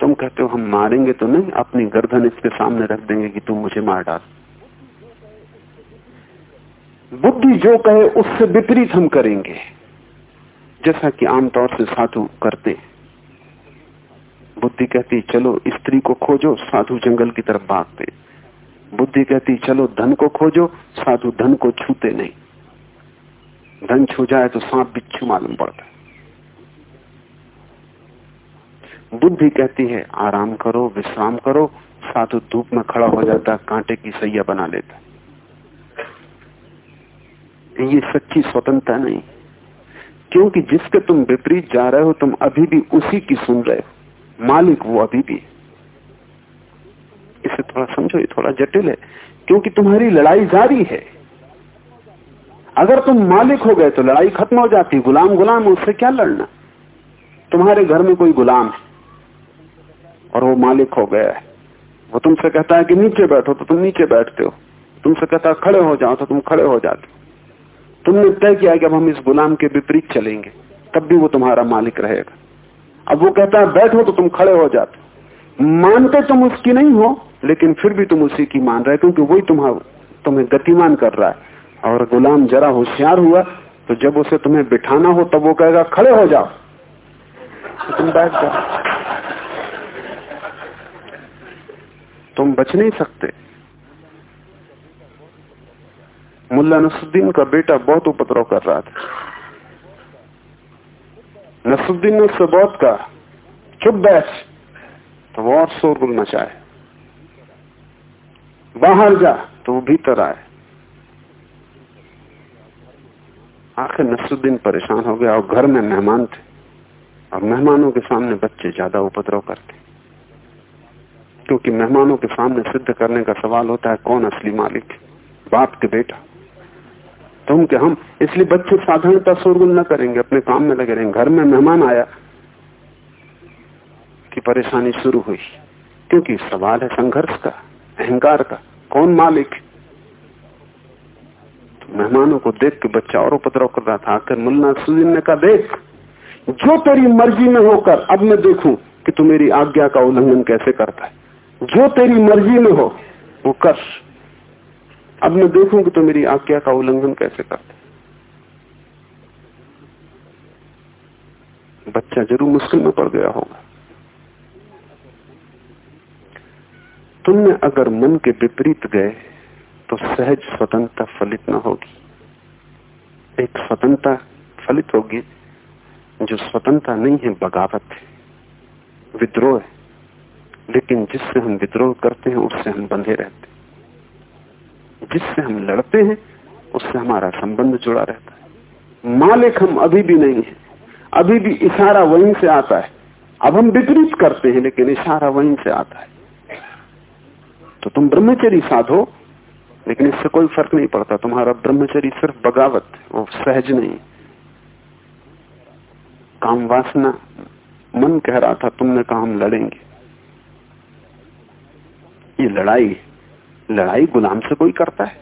तुम कहते हो, हम मारेंगे तो नहीं, अपनी गर्दन इसके सामने रख देंगे कि तुम मुझे मार डाल। बुद्धि जो कहे, उससे विपरीत हम करेंगे। जैसा कि आमतौर से साधु करते बुद्धि कहती, चलो, स्त्री को खोजो, साधु जंगल की तरफ़ भागते बुद्धि कहती, चलो, धन को खोजो, साधु धन को छूते नहीं। धन छू जाए तो सांप बिच्छू मालूम पड़ता है। बुद्धि कहती है, आराम करो, विश्राम करो, साधु धूप में खड़ा हो जाता कांटे की सैया बना लेता ये सच्ची स्वतंत्रता नहीं। क्योंकि जिसके तुम विपरीत जा रहे हो, तुम अभी भी उसी की सुन रहे हो। मालिक वो अभी भी। इसे थोड़ा समझो, ये थोड़ा जटिल है। क्योंकि तुम्हारी लड़ाई जारी है। अगर तुम मालिक हो गए तो लड़ाई खत्म हो जाती। गुलाम गुलाम उससे क्या लड़ना? तुम्हारे घर में कोई गुलाम है, और वो मालिक हो गया है। वो तुमसे कहता है कि नीचे बैठो तो तुम नीचे बैठते हो। तुमसे कहता है, खड़े हो जाओ तो तुम खड़े हो जाते हो। तुमने तय किया कि अब हम इस गुलाम के विपरीत चलेंगे, तब भी वो तुम्हारा मालिक रहेगा। अब वो कहता है, बैठो तो तुम खड़े हो जाते मानते तुम उसकी नहीं हो, लेकिन फिर भी तुम उसी की मान रहे क्योंकि वही तुम्हारा, तुम्हें गतिमान कर रहा है। और गुलाम जरा होशियार हुआ तो जब उसे तुम्हें बिठाना हो, तब वो कहेगा, खड़े हो जाओ। तो तुम बैठ जाओ। तुम बच नहीं सकते। मुल्ला नसुद्दीन का बेटा बहुत उपद्रव कर रहा था। नसुद्दीन ने उससे बहुत कहा, चुप बैठ तो वो और शोरगुल मचाए। बाहर जा तो वो भीतर आए। आखिर नसरुद्दीन परेशान हो गया और घर में मेहमान थे और मेहमानों के सामने बच्चे ज़्यादा उपद्रव करते। क्योंकि मेहमानों के सामने सिद्ध करने का सवाल होता है, कौन असली मालिक बाप के बेटा। तुम के हम इसलिए बच्चे साधारणता शोरगुल न करेंगे, अपने काम में लगे रहेंगे। घर में मेहमान आया कि परेशानी शुरू हुई, क्योंकि सवाल है संघर्ष का, अहंकार का, कौन मालिक? तो मेहमानों को देख के बच्चा और उपद्रव कर रहा था। आकर मुन्ना सुदीन ने कहा, देख, जो तेरी मर्ज़ी में होकर अब मैं देखूँ कि तू मेरी आज्ञा का उल्लंघन कैसे करता है। जो तेरी मर्ज़ी में हो, वो कर। अब मैं देखूँ कि तो मेरी आज्ञा का उल्लंघन कैसे करते बच्चा ज़रूर मुश्किल में पड़ गया होगा। तुमने अगर मन के विपरीत गए तो सहज स्वतंत्रता फलित न होगी। एक स्वतंत्रता फलित होगी जो स्वतंत्रता नहीं है, बगावत है। विद्रोह है। लेकिन जिससे हम विद्रोह करते हैं, उससे हम बंधे रहते जिससे हम लड़ते हैं, उससे हमारा संबंध जुड़ा रहता है। मालिक हम अभी भी नहीं है। अभी भी इशारा वहीं से आता है। अब हम विपरीत करते हैं, लेकिन इशारा वहीं से आता है। तो तुम ब्रह्मचरी साधो, लेकिन इससे कोई फ़र्क नहीं पड़ता। तुम्हारा ब्रह्मचरी सिर्फ़ बगावत है, वो सहज नहीं काम वासना, मन कह रहा था, तुमने कहा हम लड़ेंगे। ये लड़ाई है। लड़ाई गुलाम से कोई करता है?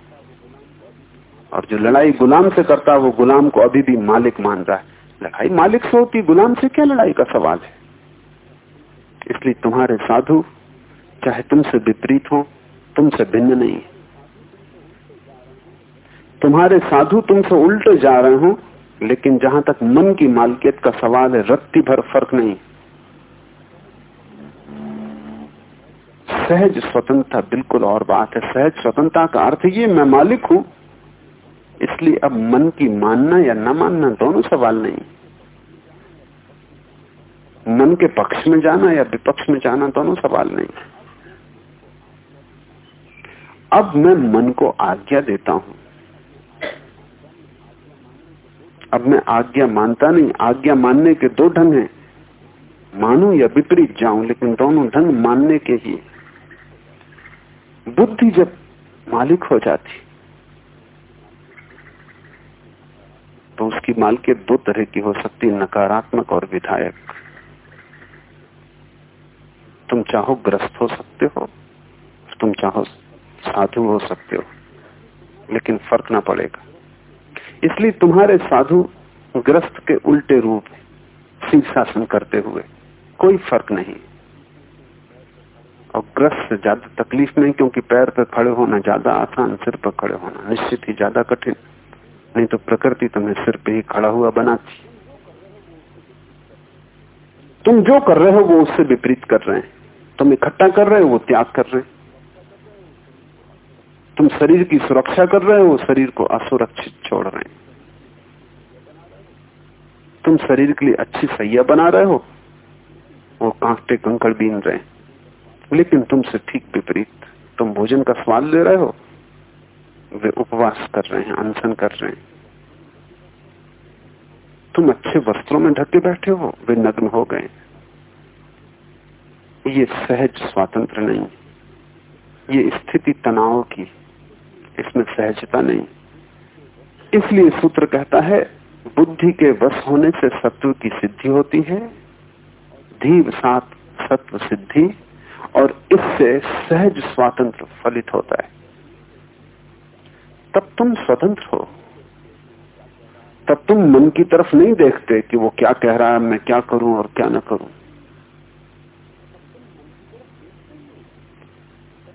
और जो लड़ाई गुलाम से करता है, वो गुलाम को अभी भी मालिक मान रहा है। लड़ाई मालिक से होती, गुलाम से क्या लड़ाई का सवाल है? इसलिए तुम्हारे साधु, चाहे तुमसे विपरीत हो, तुमसे भिन्न नहीं। तुम्हारे साधु तुमसे उल्टे जा रहे हो, लेकिन जहाँ तक मन की मालकियत का सवाल है, रत्ती भर फ़र्क नहीं। सहज स्वतंत्रता, बिल्कुल और बात है। सहज स्वतंत्रता का अर्थ ये, मैं मालिक हूँ। इसलिए अब मन की मानना या न मानना दोनों सवाल नहीं। मन के पक्ष में जाना या विपक्ष में जाना दोनों सवाल नहीं। अब मैं मन को आज्ञा देता हूँ। अब मैं आज्ञा मानता नहीं। आज्ञा मानने के दो ढंग हैं। मानू या विपरीत जाऊँ, लेकिन दोनों ढंग मानने के ही। बुद्धि जब मालिक हो जाती तो उसकी मालकियत दो तरह की हो सकती है नकारात्मक और विधायक। तुम चाहो ग्रस्त हो सकते हो, तुम चाहो साधु हो सकते हो, लेकिन फ़र्क ना पड़ेगा। इसलिए तुम्हारे साधु ग्रस्त के उल्टे रूप शीर्षासन करते हुए कोई फ़र्क नहीं। और ग्रस्त से ज़्यादा तकलीफ़ नहीं, क्योंकि पैर पर खड़े होना ज़्यादा आसान, सिर पर खड़े होना निश्चित ही ज़्यादा कठिन। नहीं तो प्रकृति तुम्हें सिर पे ही खड़ा हुआ बनाती। तुम जो कर रहे हो, वो उससे विपरीत कर रहे हैं। तुम इकट्ठा कर रहे हो, वो त्याग कर रहे हैं। तुम शरीर की सुरक्षा कर रहे हो शरीर को असुरक्षित छोड़ रहे हैं। तुम शरीर के लिए अच्छी सैया बना रहे हो, वो कांटे कंकड़ बीन रहे हैं। लेकिन तुमसे ठीक विपरीत तुम भोजन का स्वाद ले रहे हो? वे उपवास कर रहे हैं, अनशन कर रहे हैं। तुम अच्छे वस्त्रों में ढके बैठे हो, वे नग्न हो गए। ये सहज स्वातंत्र नहीं। ये स्थिति तनाव की, इसमें सहजता नहीं। इसलिए सूत्र कहता है, बुद्धि के वश होने से सत्व की सिद्धि होती है, धीव सात सत्व सिद्धि और इससे सहज स्वातंत्र फलित होता है। तब तुम स्वतंत्र हो। तब तुम मन की तरफ़ नहीं देखते कि वो क्या कह रहा है, मैं क्या करूँ और क्या ना करूँ।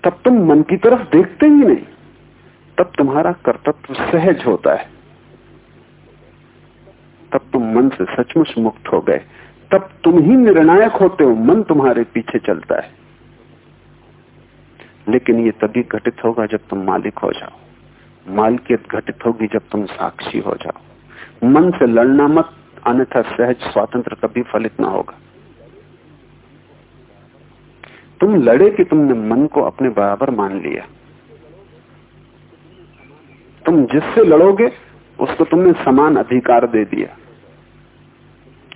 तब तुम मन की तरफ़ देखते ही नहीं। तब तुम्हारा कर्तव्य सहज होता है। तब तुम मन से सचमुच मुक्त हो गए। तब तुम ही निर्णायक होते हो, मन तुम्हारे पीछे चलता है। लेकिन ये तभी घटित होगा जब तुम मालिक हो जाओ। मालिकियत घटित होगी जब तुम साक्षी हो जाओ। मन से लड़ना मत, अन्यथा सहज स्वातंत्र कभी फलित ना होगा। तुम लड़े कि तुमने मन को अपने बराबर मान लिया। तुम जिससे लड़ोगे, उसको तुमने समान अधिकार दे दिया।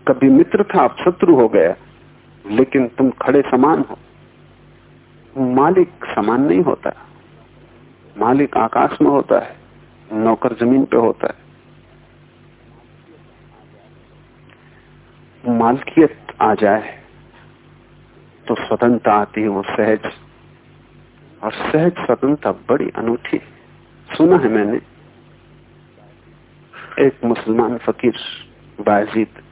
कभी मित्र था, अब शत्रु हो गया, लेकिन तुम खड़े समान हो। मालिक समान नहीं होता मालिक आकाश में होता है, नौकर ज़मीन पे होता है। मालकियत आ जाए तो स्वतंत्रता आती है वो सहज। और सहज स्वतंत्रता बड़ी अनूठी सुना है मैंने, एक मुसलमान फकीर बाजीद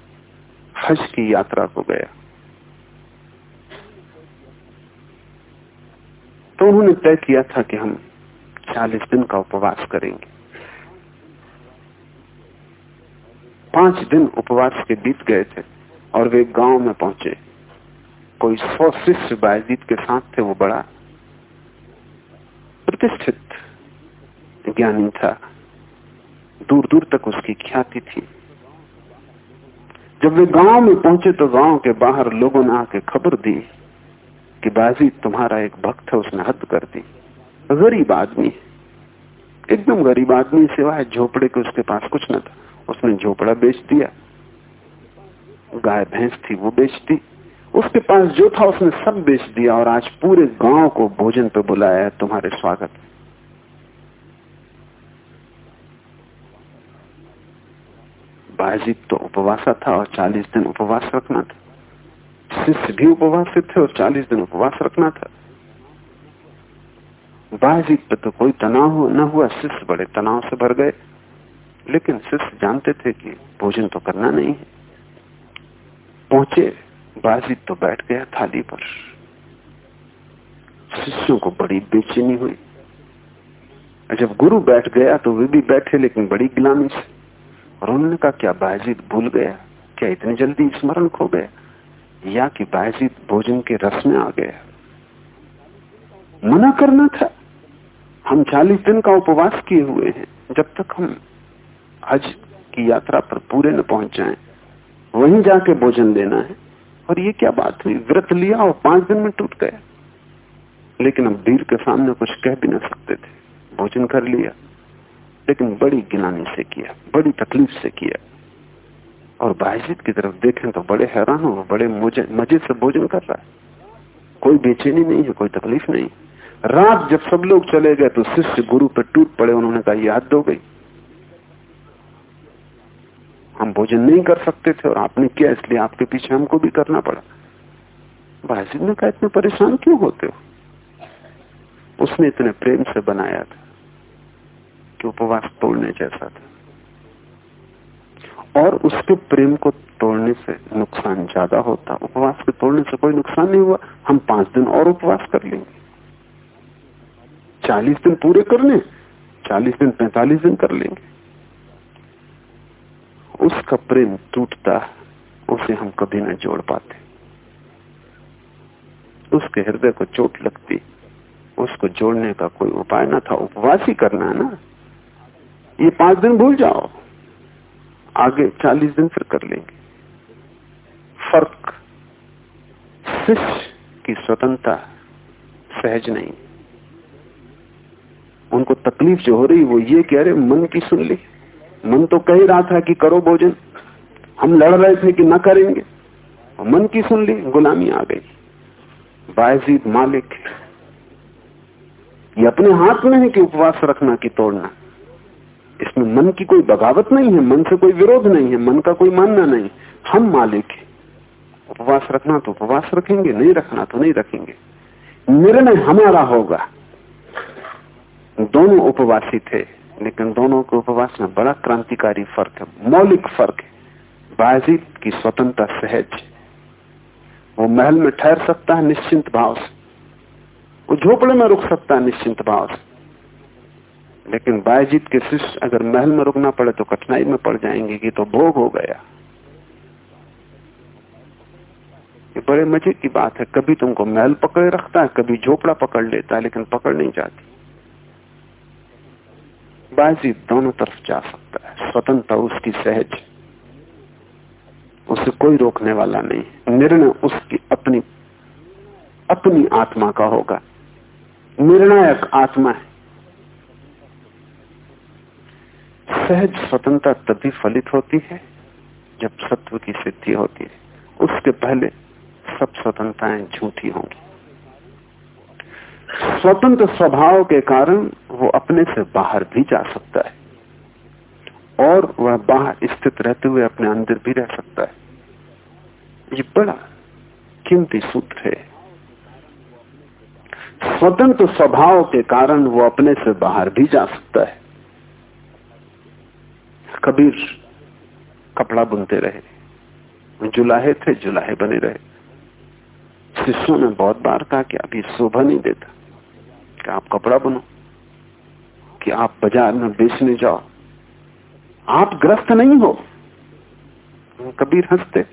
हज की यात्रा को गया। तो उन्होंने तय किया था कि हम 40 दिन का उपवास करेंगे। पाँच दिन उपवास के बीत गए थे और वे गाँव में पहुँचे। कोई सौ शिष्य बायजीत के साथ थे, वो बड़ा प्रतिष्ठित ज्ञानी था। दूर दूर तक उसकी ख्याति थी। जब वे गाँव में पहुँचे तो गाँव के बाहर लोगों ने आके खबर दी कि बाजी तुम्हारा एक भक्त है, उसने हद कर दी। गरीब आदमी एकदम गरीब आदमी सिवाय झोपड़े के उसके पास कुछ न था। उसने झोपड़ा बेच दिया। गाय, भैंस थी, वो बेच दी। उसके पास जो था, उसने सब बेच दिया और आज पूरे गाँव को भोजन पे बुलाया है तुम्हारे स्वागत। बाजी तो उपवासा था और चालीस दिन उपवास रखना था। शिष्य भी उपवास थे और चालीस दिन उपवास रखना था बाजी पे तो कोई तनाव न हुआ शिष्य बड़े तनाव से भर गए लेकिन शिष्य जानते थे कि भोजन तो करना नहीं है पहुँचे बाजी तो बैठ गया थाली पर शिष्यों को बड़ी बेचैनी हुई जब गुरु बैठ गया तो वे भी बैठे लेकिन बड़ी गुलामी से और उन्होंने कहा क्या बाजीत भूल गया क्या इतनी जल्दी स्मरण खो गया या कि बाजीत भोजन के रस में आ गया। मना करना था। हम चालीस दिन का उपवास किए हुए हैं। जब तक हम हज की यात्रा पर पूरे न पहुँच जाएँ, वहीं जाके भोजन लेना है। और ये क्या बात हुई? व्रत लिया और पाँच दिन में टूट गया। लेकिन अब वीर के सामने कुछ कह भी ना सकते थे। भोजन कर लिया, लेकिन बड़ी गिलानी से किया, बड़ी तकलीफ़ से किया। और बायजीत की तरफ़ देखें तो बड़े हैरान हो, बड़े मज़े से भोजन कर रहा है। कोई बेचैनी नहीं है, कोई तकलीफ़ नहीं। रात जब सब लोग चले गए तो शिष्य गुरु पर टूट पड़े, उन्होंने कहा याद दो गई। हम भोजन नहीं कर सकते थे और आपने किया, इसलिए आपके पीछे हमको भी करना पड़ा। बाजिद ने कहा, इतने परेशान क्यों होते हो? उसने इतने प्रेम से बनाया था कि उपवास तोड़ने जैसा था। और उसके प्रेम को तोड़ने से नुकसान ज़्यादा होता। उपवास के तोड़ने से कोई नुकसान नहीं हुआ। हम पाँच दिन और उपवास कर लेंगे। चालीस दिन पूरे कर लें चालीस दिन, पैंतालीस दिन कर लेंगे। उसका प्रेम टूटता, उसे हम कभी ना जोड़ पाते। उसके हृदय को चोट लगती, उसको जोड़ने का कोई उपाय ना था। उपवास ही करना है ना। ये पाँच दिन भूल जाओ। आगे चालीस दिन फिर कर लेंगे। फ़र्क शिष्य की स्वतंत्रता सहज नहीं। उनको तकलीफ़ जो हो रही वो ये कह रहे मन की सुन ली। मन तो कह रहा था कि करो भोजन। हम लड़ रहे थे कि ना करेंगे। मन की सुन ली, गुलामी आ गई। बायजीद मालिक, ये अपने हाथ में है कि उपवास रखना कि तोड़ना? इसमें मन की कोई बगावत नहीं है, मन से कोई विरोध नहीं है, मन का कोई मानना नहीं। हम मालिक है। उपवास रखना तो उपवास रखेंगे, नहीं रखना तो नहीं रखेंगे। निर्णय हमारा होगा। दोनों उपवासी थे, लेकिन दोनों के उपवास में बड़ा क्रांतिकारी फ़र्क है, मौलिक फ़र्क है। बाजीत की स्वतंत्रता सहज वो महल में ठहर सकता है निश्चिंत भाव से। वो झोपड़े में रुक सकता है निश्चिंत भाव से। लेकिन बायजीत के शिष्य अगर महल में रुकना पड़े तो कठिनाई में पड़ जाएँगे कि तो भोग हो गया। ये बड़े मज़े की बात है। कभी तुमको महल पकड़े रखता है, कभी झोपड़ा पकड़ लेता है, लेकिन पकड़ नहीं जाती। बाजी दोनों तरफ़ जा सकता है। स्वतंत्रता उसकी सहज। उसे कोई रोकने वाला नहीं। निर्णय उसकी अपनी अपनी आत्मा का होगा। निर्णायक आत्मा है। सहज स्वतंत्रता तभी फलित होती है, जब सत्व की सिद्धि होती है। उसके पहले सब स्वतंत्रताएँ झूठी होंगी। स्वतंत्र स्वभाव के कारण वो अपने से बाहर भी जा सकता है, और वह बाहर स्थित रहते हुए अपने अंदर भी रह सकता है। ये बड़ा कीमती सूत्र है। स्वतंत्र स्वभाव के कारण वो अपने से बाहर भी जा सकता है। कबीर कपड़ा बुनते रहे। जुलाहे थे, जुलाहे बने रहे। शिष्यों ने बहुत बार कहा कि अभी शोभा नहीं देता कि आप कपड़ा बुनो, कि आप बाज़ार में बेचने जाओ। आप ग्रस्त नहीं हो। कबीर हँसते।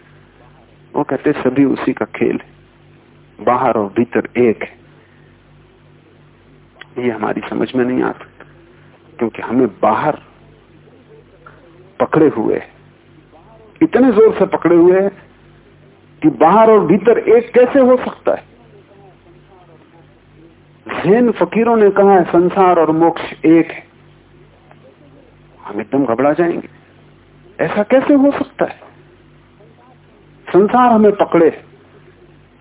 वो कहते, सभी उसी का खेल है। बाहर और भीतर एक है। ये हमारी समझ में नहीं आता, क्योंकि हमें बाहर पकड़े हुए। इतने ज़ोर से पकड़े हुए हैं कि बाहर और भीतर एक कैसे हो सकता है? जैन फकीरों ने कहा है, संसार और मोक्ष एक है। हम एकदम घबरा जाएँगे। ऐसा कैसे हो सकता है? संसार हमें पकड़े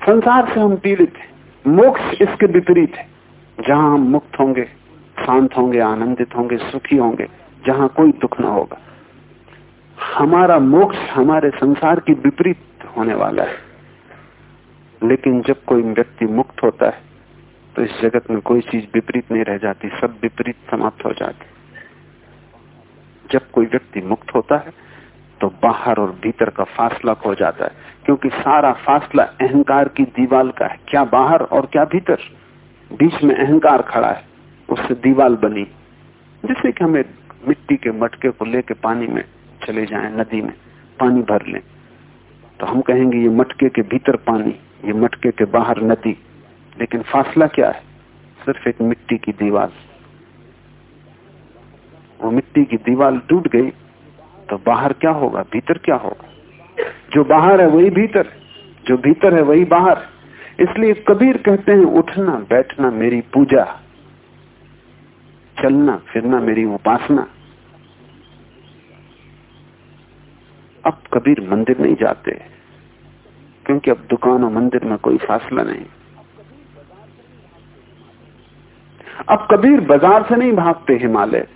संसार से हम पीड़ित हैं। मोक्ष इसके विपरीत है। जहाँ हम मुक्त होंगे, शांत होंगे, आनंदित होंगे, सुखी होंगे, जहाँ कोई दुख ना होगा। हमारा मोक्ष हमारे संसार की विपरीत होने वाला है। लेकिन जब कोई व्यक्ति मुक्त होता है तो इस जगत में कोई चीज़ विपरीत नहीं रह जाती, सब विपरीत समाप्त हो जाती जब कोई व्यक्ति मुक्त होता है तो बाहर और भीतर का फासला खो जाता है, क्योंकि सारा फासला अहंकार की दीवाल का है। क्या बाहर और क्या भीतर? बीच में अहंकार खड़ा है, उससे दीवाल बनी। जिससे कि हमें मिट्टी के मटके को लेके पानी में चले जाएँ नदी में, पानी भर लें। तो हम कहेंगे, ये मटके के भीतर पानी, ये मटके के बाहर नदी। लेकिन फासला क्या है? सिर्फ़ एक मिट्टी की दीवार। वो मिट्टी की दीवार टूट गई तो बाहर क्या होगा? भीतर क्या होगा? जो बाहर है वही भीतर, जो भीतर है वही बाहर। इसलिए कबीर कहते हैं, उठना, बैठना मेरी पूजा, चलना, फिरना मेरी उपासना। अब कबीर मंदिर नहीं जाते, क्योंकि अब दुकान और मंदिर में कोई फासला नहीं। अब कबीर बाज़ार से नहीं भागते हिमालय।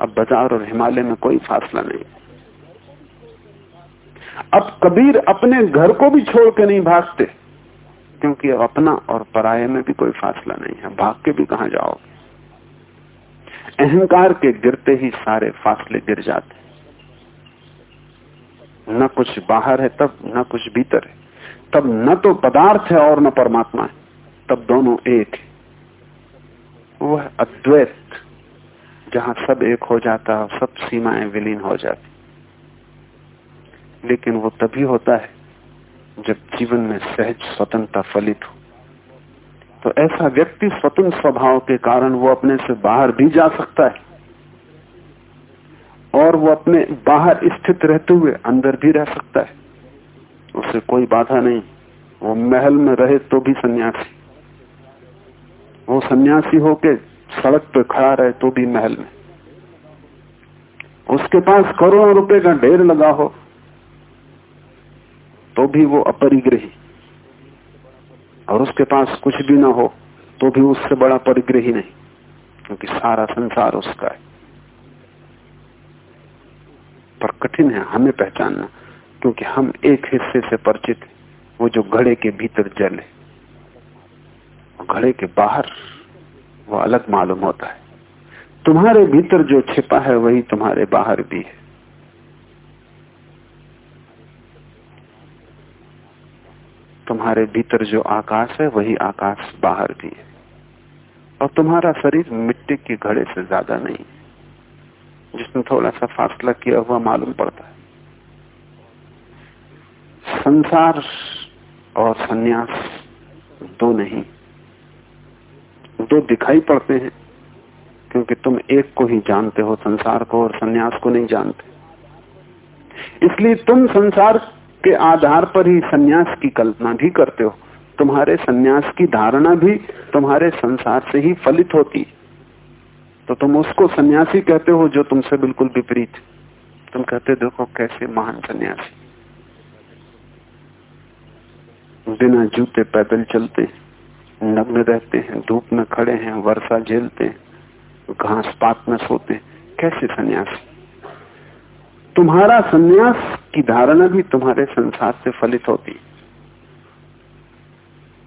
अब बाज़ार और हिमालय में कोई फासला नहीं। अब कबीर अपने घर को भी छोड़ के नहीं भागते, क्योंकि अब अपना और पराये में भी कोई फासला नहीं है। भाग के भी कहा जाओगे? अहंकार के गिरते ही सारे फासले गिर जाते न कुछ बाहर है, तब न कुछ भीतर है। तब न तो पदार्थ है और न परमात्मा है। तब दोनों एक है। वह अद्वैत, जहाँ सब एक हो जाता है सब सीमाएँ विलीन हो जाती। लेकिन वो तभी होता है, जब जीवन में सहज स्वतंत्रता फलित हो। तो ऐसा व्यक्ति स्वतंत्र स्वभाव के कारण वो अपने से बाहर भी जा सकता है। और वो अपने बाहर स्थित रहते हुए अंदर भी रह सकता है। उसे कोई बाधा नहीं। वो महल में रहे तो भी सन्यासी। वो सन्यासी होके सड़क पे खड़ा रहे तो भी महल में। उसके पास करोड़ों रुपए का ढेर लगा हो तो भी वो अपरिग्रही। और उसके पास कुछ भी ना हो तो भी उससे बड़ा परिग्रही नहीं, क्योंकि सारा संसार उसका है। पर कठिन है हमें पहचानना, क्योंकि हम एक हिस्से से परिचित वो जो घड़े के भीतर जल है। घड़े के बाहर वो अलग मालूम होता है। तुम्हारे भीतर जो छिपा है, वही तुम्हारे बाहर भी है। तुम्हारे भीतर जो आकाश है, वही आकाश बाहर भी है। और तुम्हारा शरीर मिट्टी के घड़े से ज़्यादा नहीं जिसमें थोड़ा सा फासला किया हुआ मालूम पड़ता है। संसार और सन्यास दो नहीं, दो दिखाई पड़ते हैं, क्योंकि तुम एक को ही जानते हो, संसार को और सन्यास को नहीं जानते। इसलिए तुम संसार के आधार पर ही सन्यास की कल्पना भी करते हो। तुम्हारे सन्यास की धारणा भी तुम्हारे संसार से ही फलित होती तो तुम उसको सन्यासी कहते हो जो तुमसे बिल्कुल विपरीत। तुम कहते, देखो कैसे महान सन्यासी। बिना जूते पैदल चलते नग्न रहते हैं, धूप में खड़े हैं, वर्षा झेलते घास पात में सोते कैसे सन्यासी? तुम्हारा सन्यास की धारणा भी तुम्हारे संसार से फलित होती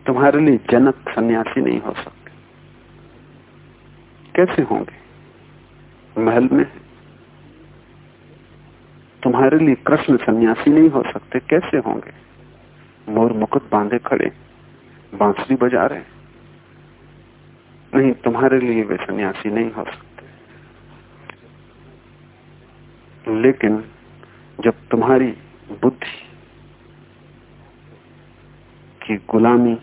तुम्हारे लिए जनक सन्यासी नहीं हो सकते। कैसे होंगे? महल में? तुम्हारे लिए कृष्ण सन्यासी नहीं हो सकते, कैसे होंगे? मोर मुकुट बांधे खड़े, बांसुरी बजा रहे नहीं, तुम्हारे लिए वे सन्यासी नहीं हो सकते। लेकिन जब तुम्हारी बुद्धि की गुलामी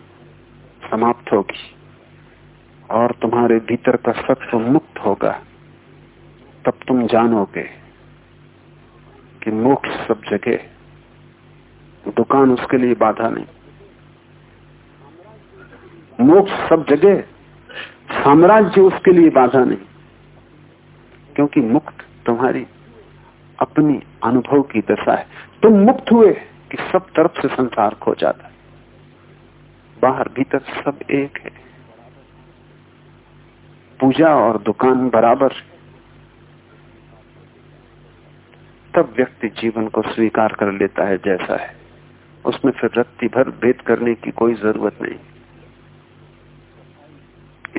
समाप्त होगी और तुम्हारे भीतर का सत्व मुक्त होगा। तब तुम जानोगे कि मोक्ष सब जगह। दुकान उसके लिए बाधा नहीं। मोक्ष सब जगह। साम्राज्य उसके लिए बाधा नहीं। क्योंकि मुक्त तुम्हारी अपनी अनुभव की दशा है। तुम मुक्त हुए कि सब तरफ़ से संसार खो जाता है। बाहर भीतर सब एक है। पूजा और दुकान बराबर। तब व्यक्ति जीवन को स्वीकार कर लेता है जैसा है। उसमें फिर रत्ती भर भेद करने की कोई ज़रूरत नहीं।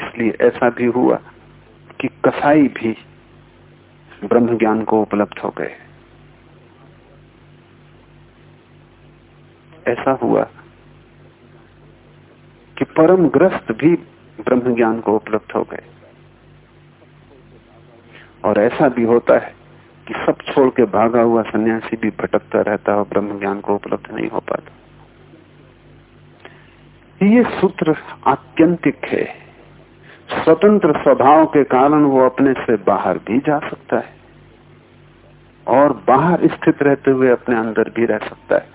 इसलिए ऐसा भी हुआ कि कसाई भी ब्रह्म ज्ञान को उपलब्ध हो गए। ऐसा हुआ कि परम ग्रस्त भी ब्रह्म ज्ञान को उपलब्ध हो गए। और ऐसा भी होता है कि सब छोड़ के भागा हुआ सन्यासी भी भटकता रहता है और ब्रह्म ज्ञान को उपलब्ध नहीं हो पाता। ये सूत्र आत्यंतिक है। स्वतंत्र स्वभाव के कारण वो अपने से बाहर भी जा सकता है और बाहर स्थित रहते हुए अपने अंदर भी रह सकता है।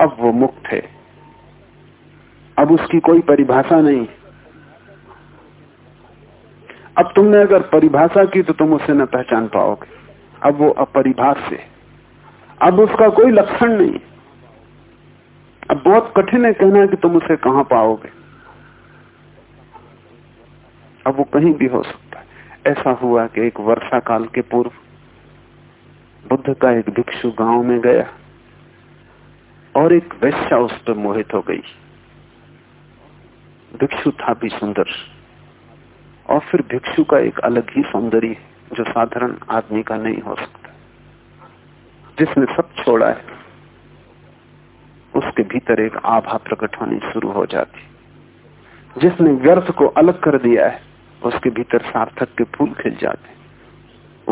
अब वो मुक्त है। अब उसकी कोई परिभाषा नहीं। अब तुमने अगर परिभाषा की तो तुम उसे न पहचान पाओगे। अब वो अपरिभाष से। अब उसका कोई लक्षण नहीं। अब बहुत कठिन है कहना कि तुम उसे कहाँ पाओगे। अब वो कहीं भी हो सकता है। ऐसा हुआ कि एक वर्षा काल के पूर्व बुद्ध का एक भिक्षु गाँव में गया और एक वैश्या उस पर मोहित हो गई। भिक्षु था भी सुंदर। और फिर भिक्षु का एक अलग ही सौंदर्य जो साधारण आदमी का नहीं हो सकता। जिसने सब छोड़ा है, उसके भीतर एक आभा प्रकट होनी शुरू हो जाती जिसने व्यर्थ को अलग कर दिया है, उसके भीतर सार्थक के फूल खिल जाते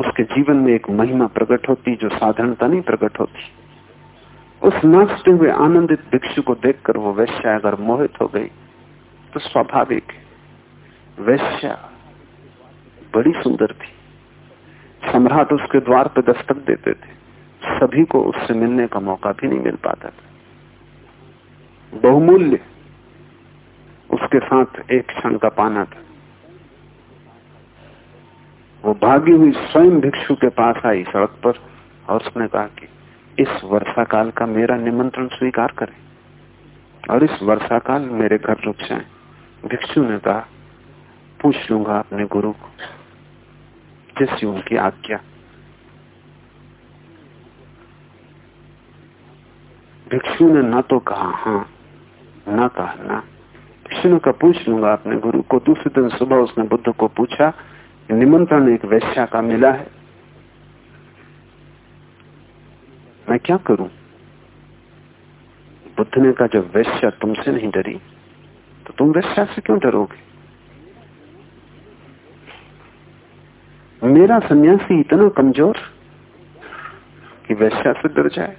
उसके जीवन में एक महिमा प्रकट होती जो साधारणता नहीं प्रकट होती। उस नाचते हुए आनंदित भिक्षु को देखकर वो वैश्या अगर मोहित हो गई। तो स्वाभाविक है। वैश्या, बड़ी सुंदर थी। सम्राट उसके द्वार पर दस्तक देते थे। सभी को उससे मिलने का मौका भी नहीं मिल पाता था। बहुमूल्य उसके साथ एक क्षण का पाना था। वो भागी हुई स्वयं भिक्षु के पास आई सड़क पर और उसने कहा कि इस वर्षा काल का मेरा निमंत्रण स्वीकार करें। और इस वर्षा काल मेरे घर रुक जाए। भिक्षु ने कहा पूछ लूँगा अपने गुरु को। जैसी उनकी आज्ञा? भिक्षु ने न तो कहा हाँ न कहा, ना। भिक्षु कहा, पूछ लूँगा अपने गुरु को। दूसरे दिन सुबह उसने बुद्ध को पूछा, निमंत्रण एक वैश्या का मिला है। मैं क्या करूँ? बुद्ध ने कहा, जब वैश्या तुमसे नहीं डरी तो तुम वैश्या से क्यों डरोगे? मेरा सन्यासी इतना कमज़ोर कि वैश्या से डर जाए।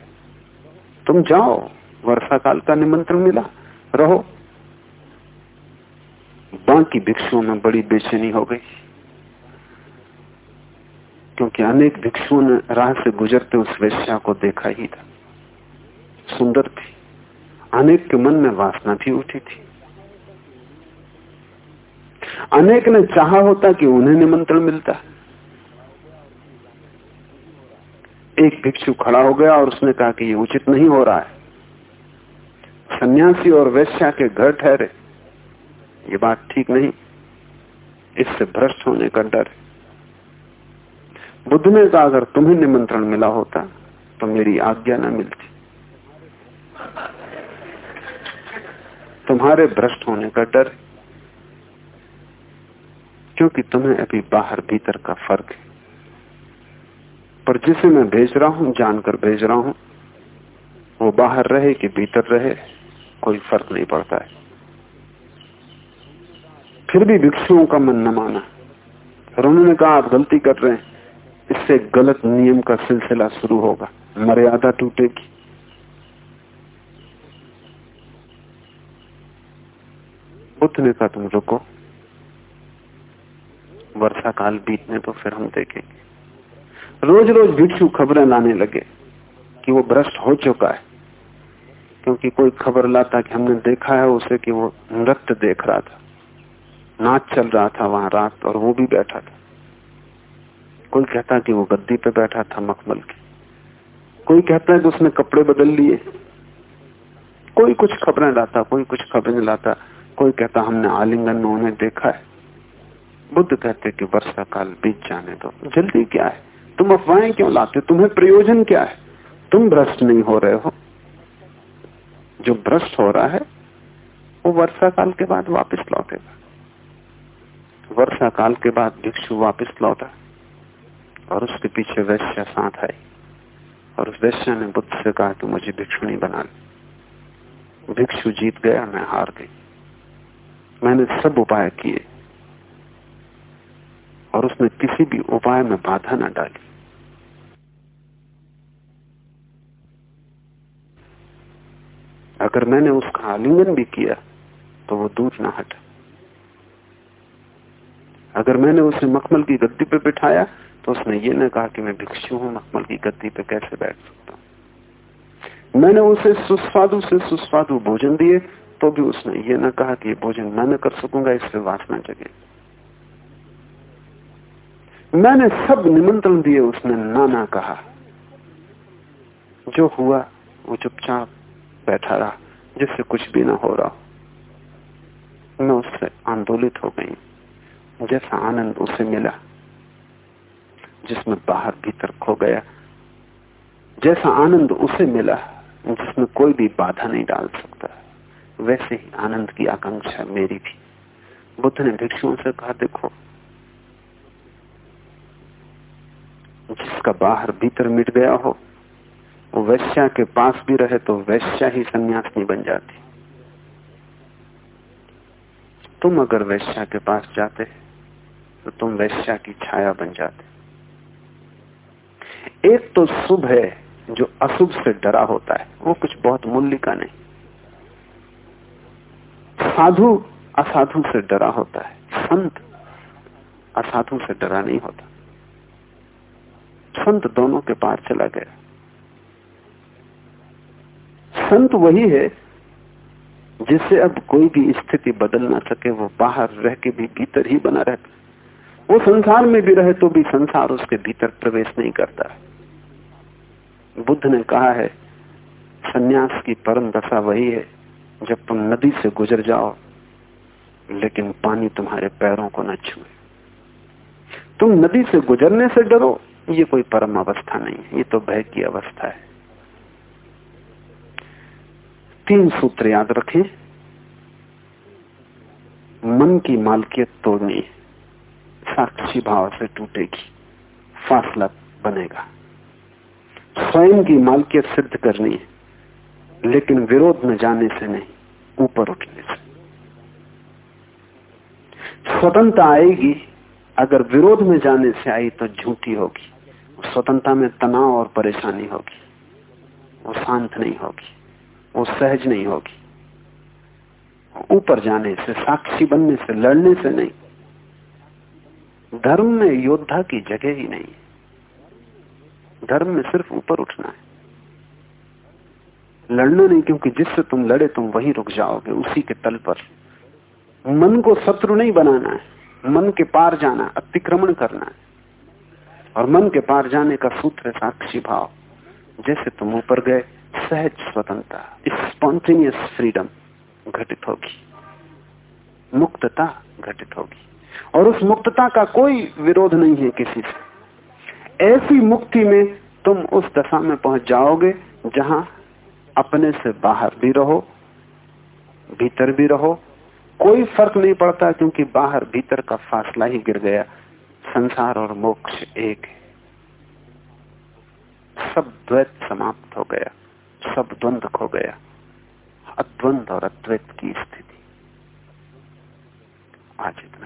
तुम जाओ, वर्षा काल का निमंत्रण मिला, रहो। बाकी भिक्षुओं में बड़ी बेचैनी हो गई। क्योंकि अनेक भिक्षुओं ने राह से गुजरते उस वेश्या को देखा ही था। सुंदर थी। अनेक के मन में वासना भी उठी थी। अनेक ने चाहा होता कि उन्हें निमंत्रण मिलता। एक भिक्षु खड़ा हो गया और उसने कहा कि ये उचित नहीं हो रहा है। सन्यासी और वैश्या के घर ठहरे। ये बात ठीक नहीं। इससे भ्रष्ट होने का डर बुद्ध ने कहा, अगर तुम्हें निमंत्रण मिला होता तो मेरी आज्ञा न मिलती। तुम्हारे भ्रष्ट होने का डर क्योंकि तुम्हें अभी बाहर भीतर का फ़र्क है। पर जिसे मैं भेज रहा हूँ, जानकर भेज रहा हूँ, वो बाहर रहे कि भीतर रहे, कोई फ़र्क नहीं पड़ता है। फिर भी भिक्षुओं का मन न माना। और उन्होंने कहा, आप गलती कर रहे हैं। इससे गलत नियम का सिलसिला शुरू होगा। मर्यादा टूटेगी। बुद्ध ने कहा तुम रुको। वर्षा काल बीतने तो फिर हम देखेंगे। रोज रोज भिक्षु खबरें लाने लगे कि वो भ्रष्ट हो चुका है। क्योंकि कोई खबर लाता कि हमने देखा है, उसे कि वो नृत्य देख रहा था, नाच चल रहा था वहाँ रात, और वो भी बैठा था। कोई कहता कि वो गद्दी पे बैठा था मखमल की। कोई कहता है कि उसने कपड़े बदल लिए। कोई कुछ खबरें लाता, कोई कुछ खबरें लाता। कोई कहता हमने आलिंगन में उन्हें देखा है। बुद्ध कहते कि वर्षा काल बीत जाने दो। जल्दी क्या है? तुम अफवाहें क्यों लाते हो? तुम्हें प्रयोजन क्या है? तुम भ्रष्ट नहीं हो रहे हो। जो भ्रष्ट हो रहा है, वो वर्षा काल के बाद वापस लौटेगा। वर्षा काल के बाद भिक्षु वापस लौटा। और उसके पीछे वैश्य साथ आई। और उस वैश्य ने बुद्ध से कहा कि मुझे भिक्षुणी बना ले। भिक्षु जीत गया, मैं हार गई। मैंने सब उपाय किए। और उसने किसी भी उपाय में बाधा न डाली। अगर मैंने उसका आलिंगन भी किया तो वो दूर ना हटा। अगर मैंने उसे मखमल की गद्दी पे बिठाया तो उसने ये न कहा कि मैं भिक्षु हूँ, मखमल की गद्दी पे कैसे बैठ सकता हूँ? मैंने उसे सुस्वादु से सुस्वादु भोजन दिए तो भी उसने ये न कहा कि भोजन मैं न कर सकूँगा, इससे वासना जगे। मैंने सब निमंत्रण दिए, उसने ना ना कहा। जो हुआ, वो चुपचाप बैठा रहा, जिससे कुछ भी ना हो रहा मैं उससे आंदोलित हो गई। जैसा आनंद उसे मिला, जिसमें बाहर भीतर खो गया, जैसा आनंद उसे मिला, जिसमें कोई भी बाधा नहीं डाल सकता। वैसे ही आनंद की आकांक्षा मेरी भी बुद्ध ने भिक्षुओं से कहा, देखो जिसका बाहर भीतर मिट गया हो, वो वैश्या के पास भी रहे तो वैश्या ही संन्यास बन जाती। तुम अगर वैश्या के पास जाते तो तुम वैश्या की छाया बन जाते। एक तो शुभ है जो अशुभ से डरा होता है, वो कुछ बहुत मूल्य का नहीं। साधु असाधु से डरा होता है, संत असाधु से डरा नहीं होता। संत दोनों के पार चला गया। संत वही है जिससे अब कोई भी स्थिति बदल ना सके, वो बाहर रह के भी भीतर ही बना रहता वो संसार में भी रहे तो भी संसार उसके भीतर प्रवेश नहीं करता। बुद्ध ने कहा है, सन्यास की परम दशा वही है, जब तुम नदी से गुजर जाओ, लेकिन पानी तुम्हारे पैरों को न छुए। तुम नदी से गुजरने से डरो ये कोई परम अवस्था नहीं है, ये तो भय की अवस्था है। तीन सूत्र याद रखें। मन की मालकियत तोड़नी साक्षी भाव से टूटेगी, फासला बनेगा। स्वयं की मालकियत सिद्ध करनी है, लेकिन विरोध में जाने से नहीं, ऊपर उठने से। स्वतंत्रता आएगी, अगर विरोध में जाने से आई तो झूठी होगी। स्वतंत्रता में तनाव और परेशानी होगी। वो शांत नहीं होगी। वो सहज नहीं होगी। ऊपर जाने से, साक्षी बनने से, लड़ने से नहीं। धर्म में योद्धा की जगह ही नहीं। धर्म में सिर्फ़ ऊपर उठना है। लड़ना नहीं, क्योंकि जिससे तुम लड़े, तुम वहीं रुक जाओगे, उसी के तल पर। मन को शत्रु नहीं बनाना है। मन के पार जाना, अतिक्रमण करना है। और मन के पार जाने का सूत्र है साक्षी भाव। जैसे तुम ऊपर गए, सहज स्वतंत्रता स्पॉन्टेनियस फ्रीडम घटित होगी। मुक्तता घटित होगी। और उस मुक्तता का कोई विरोध नहीं है किसी से। ऐसी मुक्ति में तुम उस दशा में पहुँच जाओगे जहाँ अपने से बाहर भी रहो, भीतर भी रहो। कोई फ़र्क नहीं पड़ता क्योंकि बाहर भीतर का फासला ही गिर गया। संसार और मोक्ष एक है। सब द्वैत समाप्त हो गया, सब द्वंद खो गया, अद्वंद और अद्वैत की स्थिति। आज इतना।